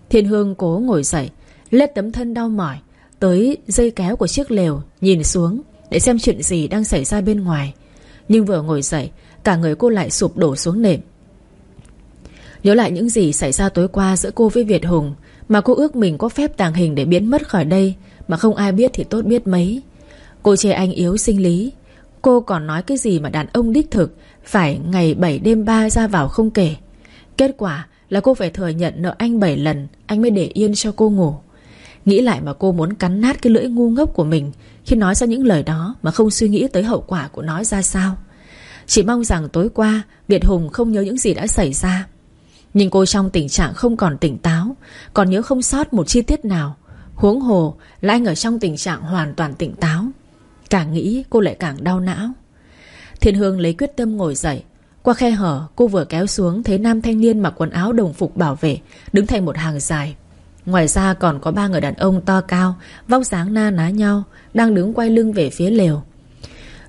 Thiên Hương cố ngồi dậy, Lết tấm thân đau mỏi, Tới dây kéo của chiếc lều, Nhìn xuống để xem chuyện gì đang xảy ra bên ngoài. Nhưng vừa ngồi dậy, Cả người cô lại sụp đổ xuống nệm. Nhớ lại những gì xảy ra tối qua giữa cô với Việt Hùng, Mà cô ước mình có phép tàng hình để biến mất khỏi đây, Mà không ai biết thì tốt biết mấy. Cô chê anh yếu sinh lý. Cô còn nói cái gì mà đàn ông đích thực, Phải ngày 7 đêm 3 ra vào không kể. Kết quả là cô phải thừa nhận nợ anh 7 lần, Anh mới để yên cho cô ngủ. Nghĩ lại mà cô muốn cắn nát cái lưỡi ngu ngốc của mình khi nói ra những lời đó Mà không suy nghĩ tới hậu quả của nó ra sao. Chỉ mong rằng tối qua, Việt Hùng không nhớ những gì đã xảy ra. Nhưng cô trong tình trạng không còn tỉnh táo, Còn nhớ không sót một chi tiết nào, Huống hồ là anh ở trong tình trạng hoàn toàn tỉnh táo. Càng nghĩ, cô lại càng đau não. Thiên Hương lấy quyết tâm ngồi dậy. Qua khe hở, cô vừa kéo xuống Thấy nam thanh niên mặc quần áo đồng phục bảo vệ, Đứng thành một hàng dài. Ngoài ra còn có ba người đàn ông to cao Vóc dáng na ná nhau Đang đứng quay lưng về phía lều.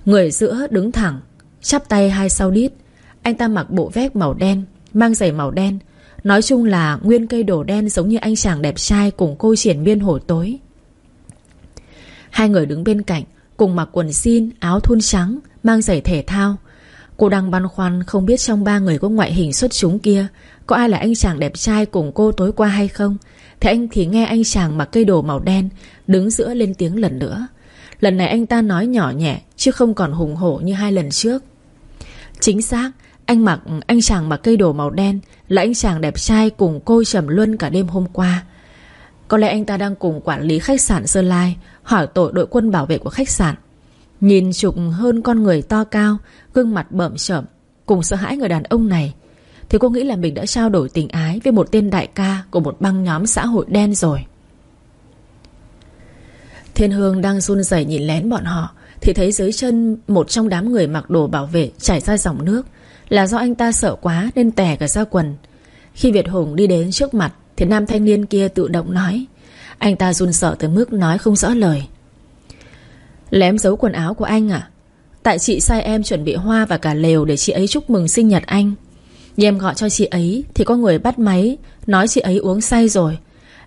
Người giữa đứng thẳng Chắp tay hai sau đít. Anh ta mặc bộ vest màu đen Mang giày màu đen. Nói chung là nguyên cây đồ đen giống như anh chàng đẹp trai Cùng cô triển biên hổ tối. Hai người đứng bên cạnh Cùng mặc quần jean, áo thun trắng Mang giày thể thao. Cô đang băn khoăn không biết trong ba người có ngoại hình xuất chúng kia có ai là anh chàng đẹp trai cùng cô tối qua hay không? Thế anh thì nghe anh chàng mặc cây đồ màu đen, Đứng giữa lên tiếng lần nữa. Lần này anh ta nói nhỏ nhẹ, Chứ không còn hùng hổ như hai lần trước. Chính xác, Anh mặc, anh chàng mặc cây đồ màu đen Là anh chàng đẹp trai cùng cô Trầm Luân cả đêm hôm qua. Có lẽ anh ta đang cùng quản lý khách sạn Sơn Lai, Hỏi tội đội quân bảo vệ của khách sạn. Nhìn trục hơn con người to cao, Gương mặt bợm chởm Cùng sợ hãi người đàn ông này. Thì cô nghĩ là mình đã trao đổi tình ái Với một tên đại ca Của một băng nhóm xã hội đen rồi. Thiên Hương đang run rẩy nhìn lén bọn họ, Thì thấy dưới chân Một trong đám người mặc đồ bảo vệ Chảy ra dòng nước, Là do anh ta sợ quá nên tè cả ra quần. Khi Việt Hùng đi đến trước mặt, Thì nam thanh niên kia tự động nói, Anh ta run sợ tới mức nói không rõ lời. Lém giấu quần áo của anh à? Tại chị sai em chuẩn bị hoa và cả lều Để chị ấy chúc mừng sinh nhật anh. Nhưng em gọi cho chị ấy Thì có người bắt máy, Nói chị ấy uống say rồi.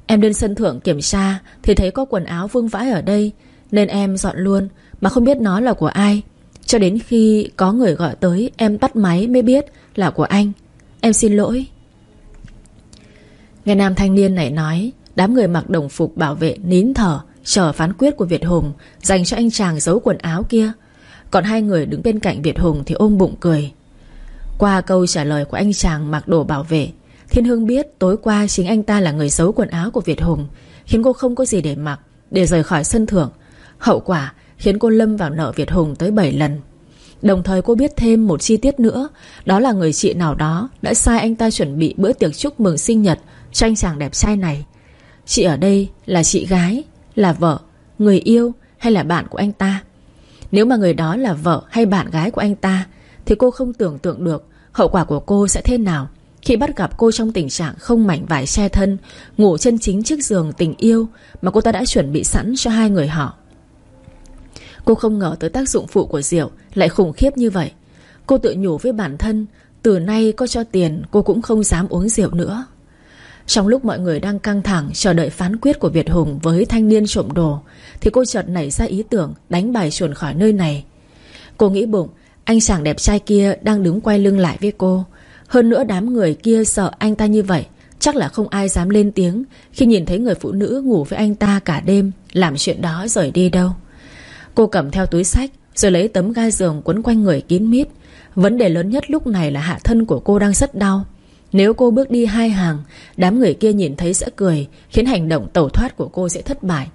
Em lên sân thượng kiểm tra Thì thấy có quần áo vương vãi ở đây, Nên em dọn luôn, Mà không biết nó là của ai. Cho đến khi có người gọi tới, Em tắt máy mới biết là của anh. Em xin lỗi. Nghe nam thanh niên này nói, Đám người mặc đồng phục bảo vệ nín thở, Chờ phán quyết của Việt Hùng Dành cho anh chàng giấu quần áo kia. Còn hai người đứng bên cạnh Việt Hùng Thì ôm bụng cười. Qua câu trả lời của anh chàng mặc đồ bảo vệ Thiên Hương biết tối qua chính anh ta là người giấu quần áo của Việt Hùng Khiến cô không có gì để mặc Để rời khỏi sân thượng. Hậu quả khiến cô lâm vào nợ Việt Hùng tới 7 lần. Đồng thời cô biết thêm một chi tiết nữa Đó là người chị nào đó Đã sai anh ta chuẩn bị bữa tiệc chúc mừng sinh nhật Cho anh chàng đẹp trai này. Chị ở đây là chị gái Là vợ, người yêu hay là bạn của anh ta? Nếu mà người đó là vợ hay bạn gái của anh ta thì cô không tưởng tượng được Hậu quả của cô sẽ thế nào. Khi bắt gặp cô trong tình trạng không mảnh vải che thân, Ngủ chân chính chiếc giường tình yêu Mà cô ta đã chuẩn bị sẵn cho hai người họ. Cô không ngờ tới tác dụng phụ của rượu Lại khủng khiếp như vậy. Cô tự nhủ với bản thân, Từ nay có cho tiền, cô cũng không dám uống rượu nữa. Trong lúc mọi người đang căng thẳng Chờ đợi phán quyết của Việt Hùng Với thanh niên trộm đồ, Thì cô chợt nảy ra ý tưởng Đánh bài chuồn khỏi nơi này. Cô nghĩ bụng anh chàng đẹp trai kia đang đứng quay lưng lại với cô. Hơn nữa đám người kia sợ anh ta như vậy, Chắc là không ai dám lên tiếng. Khi nhìn thấy người phụ nữ ngủ với anh ta cả đêm, Làm chuyện đó rời đi đâu. Cô cầm theo túi sách, Rồi lấy tấm gai giường quấn quanh người kín mít. Vấn đề lớn nhất lúc này là hạ thân của cô đang rất đau. Nếu cô bước đi hai hàng, Đám người kia nhìn thấy sẽ cười, Khiến hành động tẩu thoát của cô sẽ thất bại.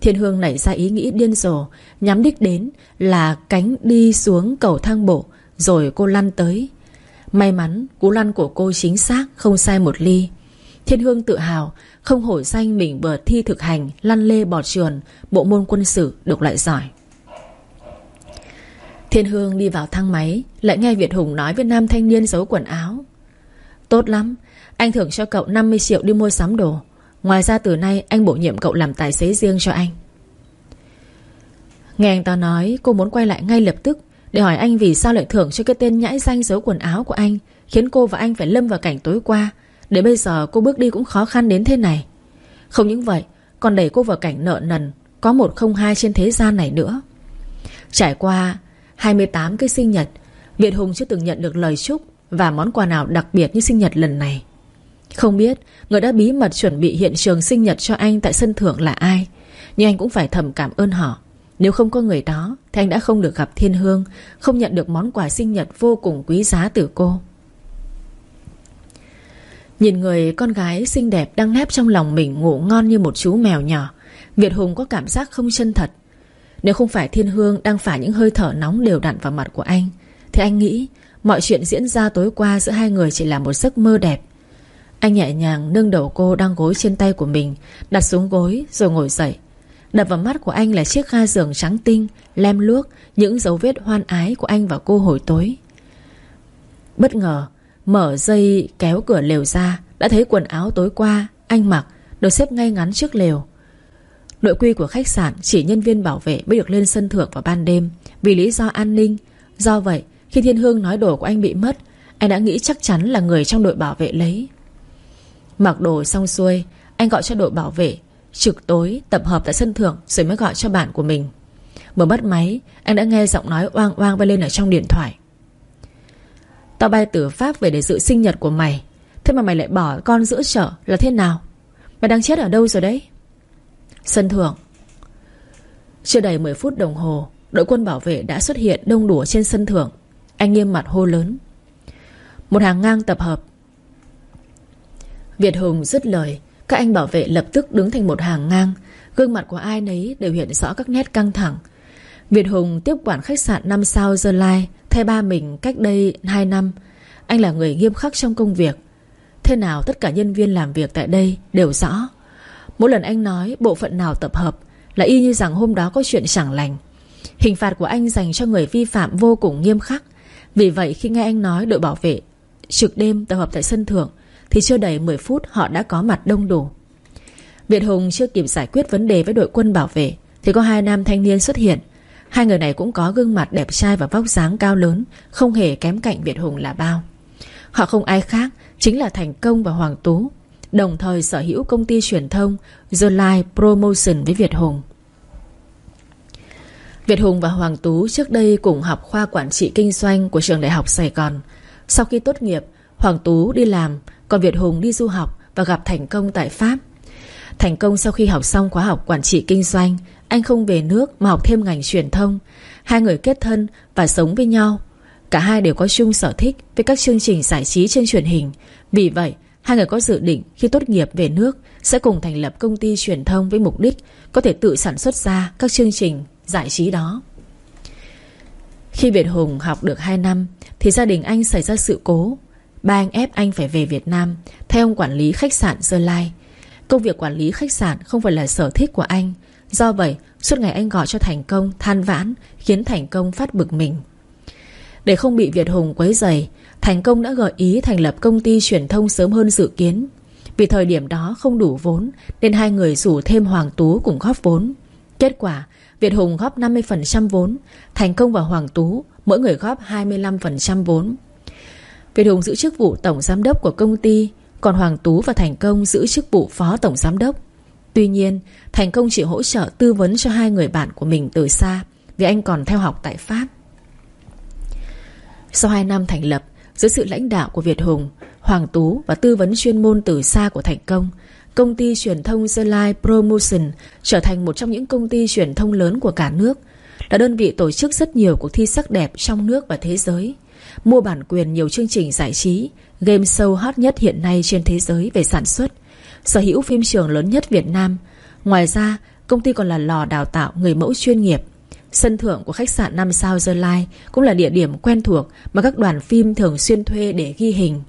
Thiên Hương nảy ra ý nghĩ điên rồ, Nhắm đích đến là cánh đi xuống cầu thang bộ, Rồi cô lăn tới. May mắn cú lăn của cô chính xác, Không sai một ly. Thiên Hương tự hào, Không hổ danh mình vừa thi thực hành Lăn lê bỏ trườn Bộ môn quân sự được loại giỏi. Thiên Hương đi vào thang máy, Lại nghe Việt Hùng nói với nam thanh niên giấu quần áo. Tốt lắm, Anh thưởng cho cậu 50 triệu đi mua sắm đồ. Ngoài ra từ nay, anh bổ nhiệm cậu làm tài xế riêng cho anh. Nghe anh ta nói, cô muốn quay lại ngay lập tức Để hỏi anh vì sao lại thưởng cho cái tên nhãi danh giấu quần áo của anh, Khiến cô và anh phải lâm vào cảnh tối qua. Để bây giờ cô bước đi cũng khó khăn đến thế này. Không những vậy, Còn đẩy cô vào cảnh nợ nần, Có một không hai trên thế gian này nữa. Trải qua 28 cái sinh nhật, Việt Hùng chưa từng nhận được lời chúc Và món quà nào đặc biệt như sinh nhật lần này. Không biết, Người đã bí mật chuẩn bị hiện trường sinh nhật cho anh Tại sân thượng là ai. Nhưng anh cũng phải thầm cảm ơn họ. Nếu không có người đó, Thì anh đã không được gặp Thiên Hương, Không nhận được món quà sinh nhật vô cùng quý giá từ cô. Nhìn người con gái xinh đẹp đang nép trong lòng mình ngủ ngon như một chú mèo nhỏ, Việt Hùng có cảm giác không chân thật. Nếu không phải Thiên Hương đang phải những hơi thở nóng đều đặn vào mặt của anh, Thì anh nghĩ mọi chuyện diễn ra tối qua giữa hai người chỉ là một giấc mơ đẹp. Anh nhẹ nhàng nâng đầu cô đang gối trên tay của mình, Đặt xuống gối rồi ngồi dậy. Đập vào mắt của anh là chiếc ga giường trắng tinh, Lem luốc, Những dấu vết hoan ái của anh và cô hồi tối. Bất ngờ, Mở dây kéo cửa lều ra, Đã thấy quần áo tối qua, Anh mặc, được xếp ngay ngắn trước lều. Nội quy của khách sạn Chỉ nhân viên bảo vệ mới được lên sân thượng vào ban đêm Vì lý do an ninh. Do vậy, khi Thiên Hương nói đồ của anh bị mất, Anh đã nghĩ chắc chắn là người trong đội bảo vệ lấy. Mặc đồ xong xuôi, Anh gọi cho đội bảo vệ. Trực tối, tập hợp tại sân thượng Rồi mới gọi cho bạn của mình. Mở bắt máy, Anh đã nghe giọng nói oang oang bay lên ở trong điện thoại. Tao bay từ Pháp về để dự sinh nhật của mày. Thế mà mày lại bỏ con giữa chợ Là thế nào? Mày đang chết ở đâu rồi đấy? Sân thượng. Chưa đầy 10 phút đồng hồ, Đội quân bảo vệ đã xuất hiện đông đủ trên sân thượng. Anh nghiêm mặt hô lớn. Một hàng ngang tập hợp Việt Hùng dứt lời, Các anh bảo vệ lập tức đứng thành một hàng ngang. Gương mặt của ai nấy đều hiện rõ các nét căng thẳng. Việt Hùng tiếp quản khách sạn 5 sao Gia Lai, Thay ba mình cách đây 2 năm. Anh là người nghiêm khắc trong công việc. Thế nào tất cả nhân viên làm việc tại đây đều rõ. Mỗi lần anh nói bộ phận nào tập hợp Là y như rằng hôm đó có chuyện chẳng lành. Hình phạt của anh dành cho người vi phạm vô cùng nghiêm khắc. Vì vậy khi nghe anh nói đội bảo vệ Trực đêm tập hợp tại sân thượng thì chưa đầy 10 phút họ đã có mặt đông đủ. Việt Hùng chưa kịp giải quyết vấn đề với đội quân bảo vệ, Thì có hai nam thanh niên xuất hiện. Hai người này cũng có gương mặt đẹp trai và vóc dáng cao lớn, Không hề kém cạnh Việt Hùng là bao. Họ không ai khác Chính là Thành Công và Hoàng Tú, Đồng thời sở hữu công ty truyền thông The Life Promotion với Việt Hùng. Việt Hùng và Hoàng Tú trước đây cùng học khoa quản trị kinh doanh của trường đại học Sài Gòn. Sau khi tốt nghiệp, Hoàng Tú đi làm còn Việt Hùng đi du học và gặp Thành Công tại Pháp. Thành Công sau khi học xong khóa học quản trị kinh doanh, anh không về nước mà học thêm ngành truyền thông. Hai người kết thân và sống với nhau. Cả hai đều có chung sở thích Với các chương trình giải trí trên truyền hình. Vì vậy, hai người có dự định Khi tốt nghiệp về nước Sẽ cùng thành lập công ty truyền thông với mục đích Có thể tự sản xuất ra các chương trình giải trí đó. Khi Việt Hùng học được 2 năm, Thì gia đình anh xảy ra sự cố. Ba anh ép anh phải về Việt Nam Theo ông quản lý khách sạn Sơ Lai. Công việc quản lý khách sạn không phải là sở thích của anh. Do vậy, suốt ngày anh gọi cho Thành Công than vãn, Khiến Thành Công phát bực mình. Để không bị Việt Hùng quấy dày Thành Công đã gợi ý thành lập công ty truyền thông sớm hơn dự kiến. Vì thời điểm đó không đủ vốn, Nên hai người rủ thêm Hoàng Tú cùng góp vốn. Kết quả, Việt Hùng góp 50% vốn, Thành Công và Hoàng Tú Mỗi người góp 25% vốn. Việt Hùng giữ chức vụ tổng giám đốc của công ty, Còn Hoàng Tú và Thành Công giữ chức vụ phó tổng giám đốc. Tuy nhiên, Thành công chỉ hỗ trợ tư vấn cho hai người bạn của mình từ xa, Vì anh còn theo học tại Pháp. Sau 2 năm thành lập, Dưới sự lãnh đạo của Việt Hùng, Hoàng Tú và tư vấn chuyên môn từ xa của Thành Công Công ty truyền thông The Life Promotion Trở thành một trong những công ty truyền thông lớn của cả nước, Là đơn vị tổ chức rất nhiều cuộc thi sắc đẹp trong nước và thế giới. Mua bản quyền nhiều chương trình giải trí, Game show hot nhất hiện nay trên thế giới về sản xuất. Sở hữu phim trường lớn nhất Việt Nam. Ngoài ra, công ty còn là lò đào tạo người mẫu chuyên nghiệp. Sân thượng của khách sạn 5 sao Gia Lai Cũng là địa điểm quen thuộc Mà các đoàn phim thường xuyên thuê để ghi hình.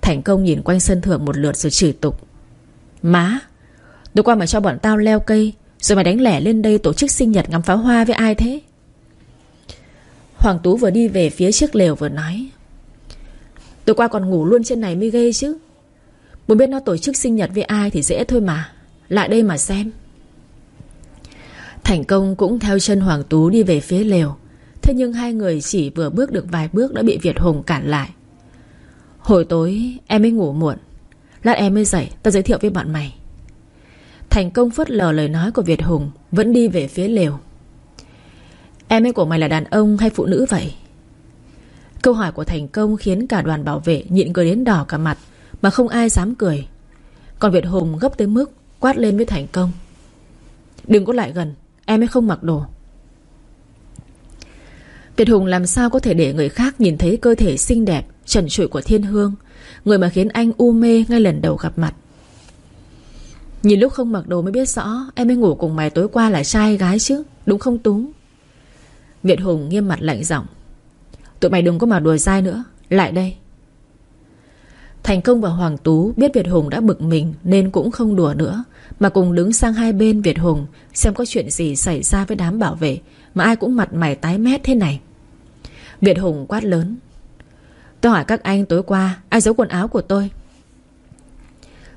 Thành công nhìn quanh sân thượng một lượt rồi chửi tục. Má Tối qua mà cho bọn tao leo cây, Rồi mày đánh lẻ lên đây tổ chức sinh nhật ngắm pháo hoa với ai thế? Hoàng Tú vừa đi về phía chiếc lều vừa nói. Tôi qua còn ngủ luôn trên này mới ghê chứ. Muốn biết nó tổ chức sinh nhật với ai thì dễ thôi mà. Lại đây mà xem. Thành công cũng theo chân Hoàng Tú đi về phía lều. Thế Thế nhưng hai người chỉ vừa bước được vài bước Đã bị Việt Hùng cản lại. Hồi tối, em mới ngủ muộn. Lát em mới dậy ta giới thiệu với bọn mày. Thành công phớt lờ lời nói của Việt Hùng, Vẫn đi về phía lều. Em ấy của mày là đàn ông hay phụ nữ vậy? Câu hỏi của Thành công Khiến cả đoàn bảo vệ nhịn cười đến đỏ cả mặt, Mà không ai dám cười. Còn Việt Hùng gấp tới mức Quát lên với Thành công. Đừng có lại gần, Em ấy không mặc đồ. Việt Hùng làm sao có thể để người khác Nhìn thấy cơ thể xinh đẹp, Trần trụi của Thiên Hương, Người mà khiến anh u mê ngay lần đầu gặp mặt. Nhìn lúc không mặc đồ mới biết rõ Em ấy ngủ cùng mày tối qua là trai gái chứ, Đúng không túng? Việt Hùng nghiêm mặt lạnh giọng. Tụi mày đừng có mà đùa dai nữa. Lại đây. Thành công và Hoàng Tú biết Việt Hùng đã bực mình Nên cũng không đùa nữa, Mà cùng đứng sang hai bên Việt Hùng Xem có chuyện gì xảy ra với đám bảo vệ Mà ai cũng mặt mày tái mét thế này. Việt Hùng quát lớn. Tôi hỏi các anh tối qua Ai giấu quần áo của tôi?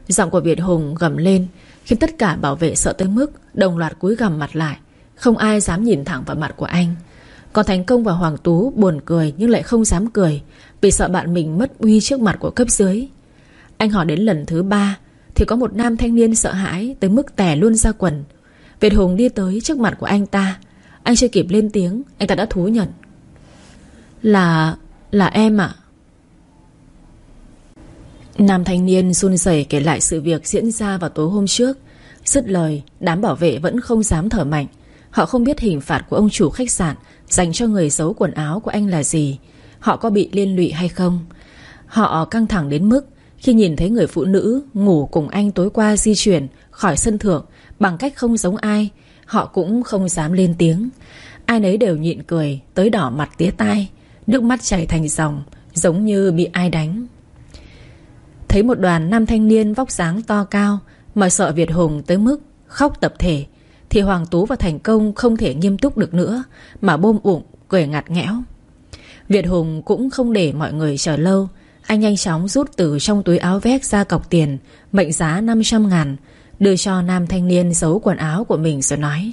Giọng của Việt Hùng gầm lên, Khiến tất cả bảo vệ sợ tới mức Đồng loạt cúi gằm mặt lại. Không ai dám nhìn thẳng vào mặt của anh. Còn Thành Công và Hoàng Tú, buồn cười Nhưng lại không dám cười, Vì sợ bạn mình mất uy trước mặt của cấp dưới. Anh hỏi đến lần thứ ba, Thì có một nam thanh niên sợ hãi Tới mức tẻ luôn ra quần. Việt Hùng đi tới trước mặt của anh ta. Anh chưa kịp lên tiếng, Anh ta đã thú nhận. Là... là em ạ. Nam thanh niên run rẩy kể lại sự việc diễn ra vào tối hôm trước. Dứt lời, Đám bảo vệ vẫn không dám thở mạnh. Họ không biết hình phạt của ông chủ khách sạn Dành cho người giấu quần áo của anh là gì? Họ có bị liên lụy hay không? Họ căng thẳng đến mức Khi nhìn thấy người phụ nữ ngủ cùng anh tối qua di chuyển Khỏi sân thượng Bằng cách không giống ai, Họ cũng không dám lên tiếng. Ai nấy đều nhịn cười, Tới đỏ mặt tía tai, Nước mắt chảy thành dòng, Giống như bị ai đánh. Thấy một đoàn nam thanh niên vóc dáng to cao Mà sợ Việt Hùng tới mức khóc tập thể thì Hoàng Tú và Thành Công không thể nghiêm túc được nữa, Mà bôm ụng cười ngặt nghẽo. Việt Hùng cũng không để mọi người chờ lâu. Anh nhanh chóng rút từ trong túi áo vét ra cọc tiền, Mệnh giá 500 ngàn, Đưa cho nam thanh niên giấu quần áo của mình rồi nói.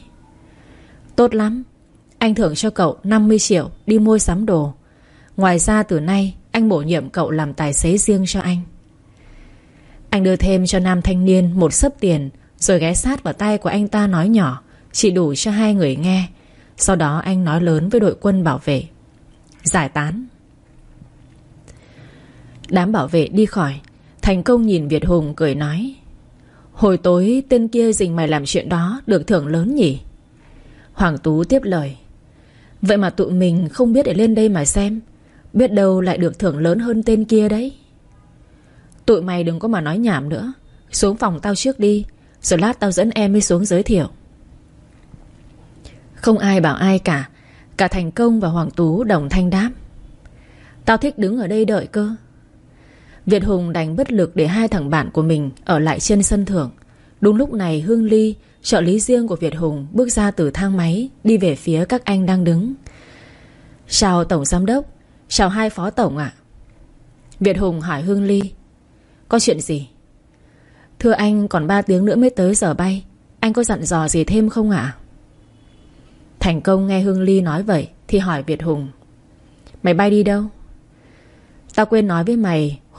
Tốt lắm, Anh thưởng cho cậu 50 triệu đi mua sắm đồ. Ngoài ra từ nay, Anh bổ nhiệm cậu làm tài xế riêng cho anh. Anh đưa thêm cho nam thanh niên một sấp tiền rồi ghé sát vào tay của anh ta nói nhỏ, Chỉ đủ cho hai người nghe. Sau đó anh nói lớn với đội quân bảo vệ. Giải tán. Đám bảo vệ đi khỏi, Thành công nhìn Việt Hùng cười nói, Hồi tối tên kia dình mày làm chuyện đó Được thưởng lớn nhỉ? Hoàng Tú tiếp lời, Vậy mà tụi mình không biết để lên đây mà xem, Biết đâu lại được thưởng lớn hơn tên kia đấy. Tụi mày đừng có mà nói nhảm nữa, Xuống phòng tao trước đi rồi lát tao dẫn em mới xuống giới thiệu. Không ai bảo ai cả. Cả Thành Công và Hoàng Tú đồng thanh đáp. Tao thích đứng ở đây đợi cơ. Việt Hùng đành bất lực để hai thằng bạn của mình Ở lại trên sân thượng. Đúng lúc này Hương Ly, Trợ lý riêng của Việt Hùng, Bước ra từ thang máy, Đi về phía các anh đang đứng. Chào Tổng Giám Đốc, Chào hai Phó Tổng ạ. Việt Hùng hỏi Hương Ly, có chuyện gì? Thưa anh, còn 3 tiếng nữa mới tới giờ bay. Anh có dặn dò gì thêm không ạ? Thành công nghe Hương Ly nói vậy Thì hỏi Việt Hùng. Mày bay đi đâu? Tao quên nói với mày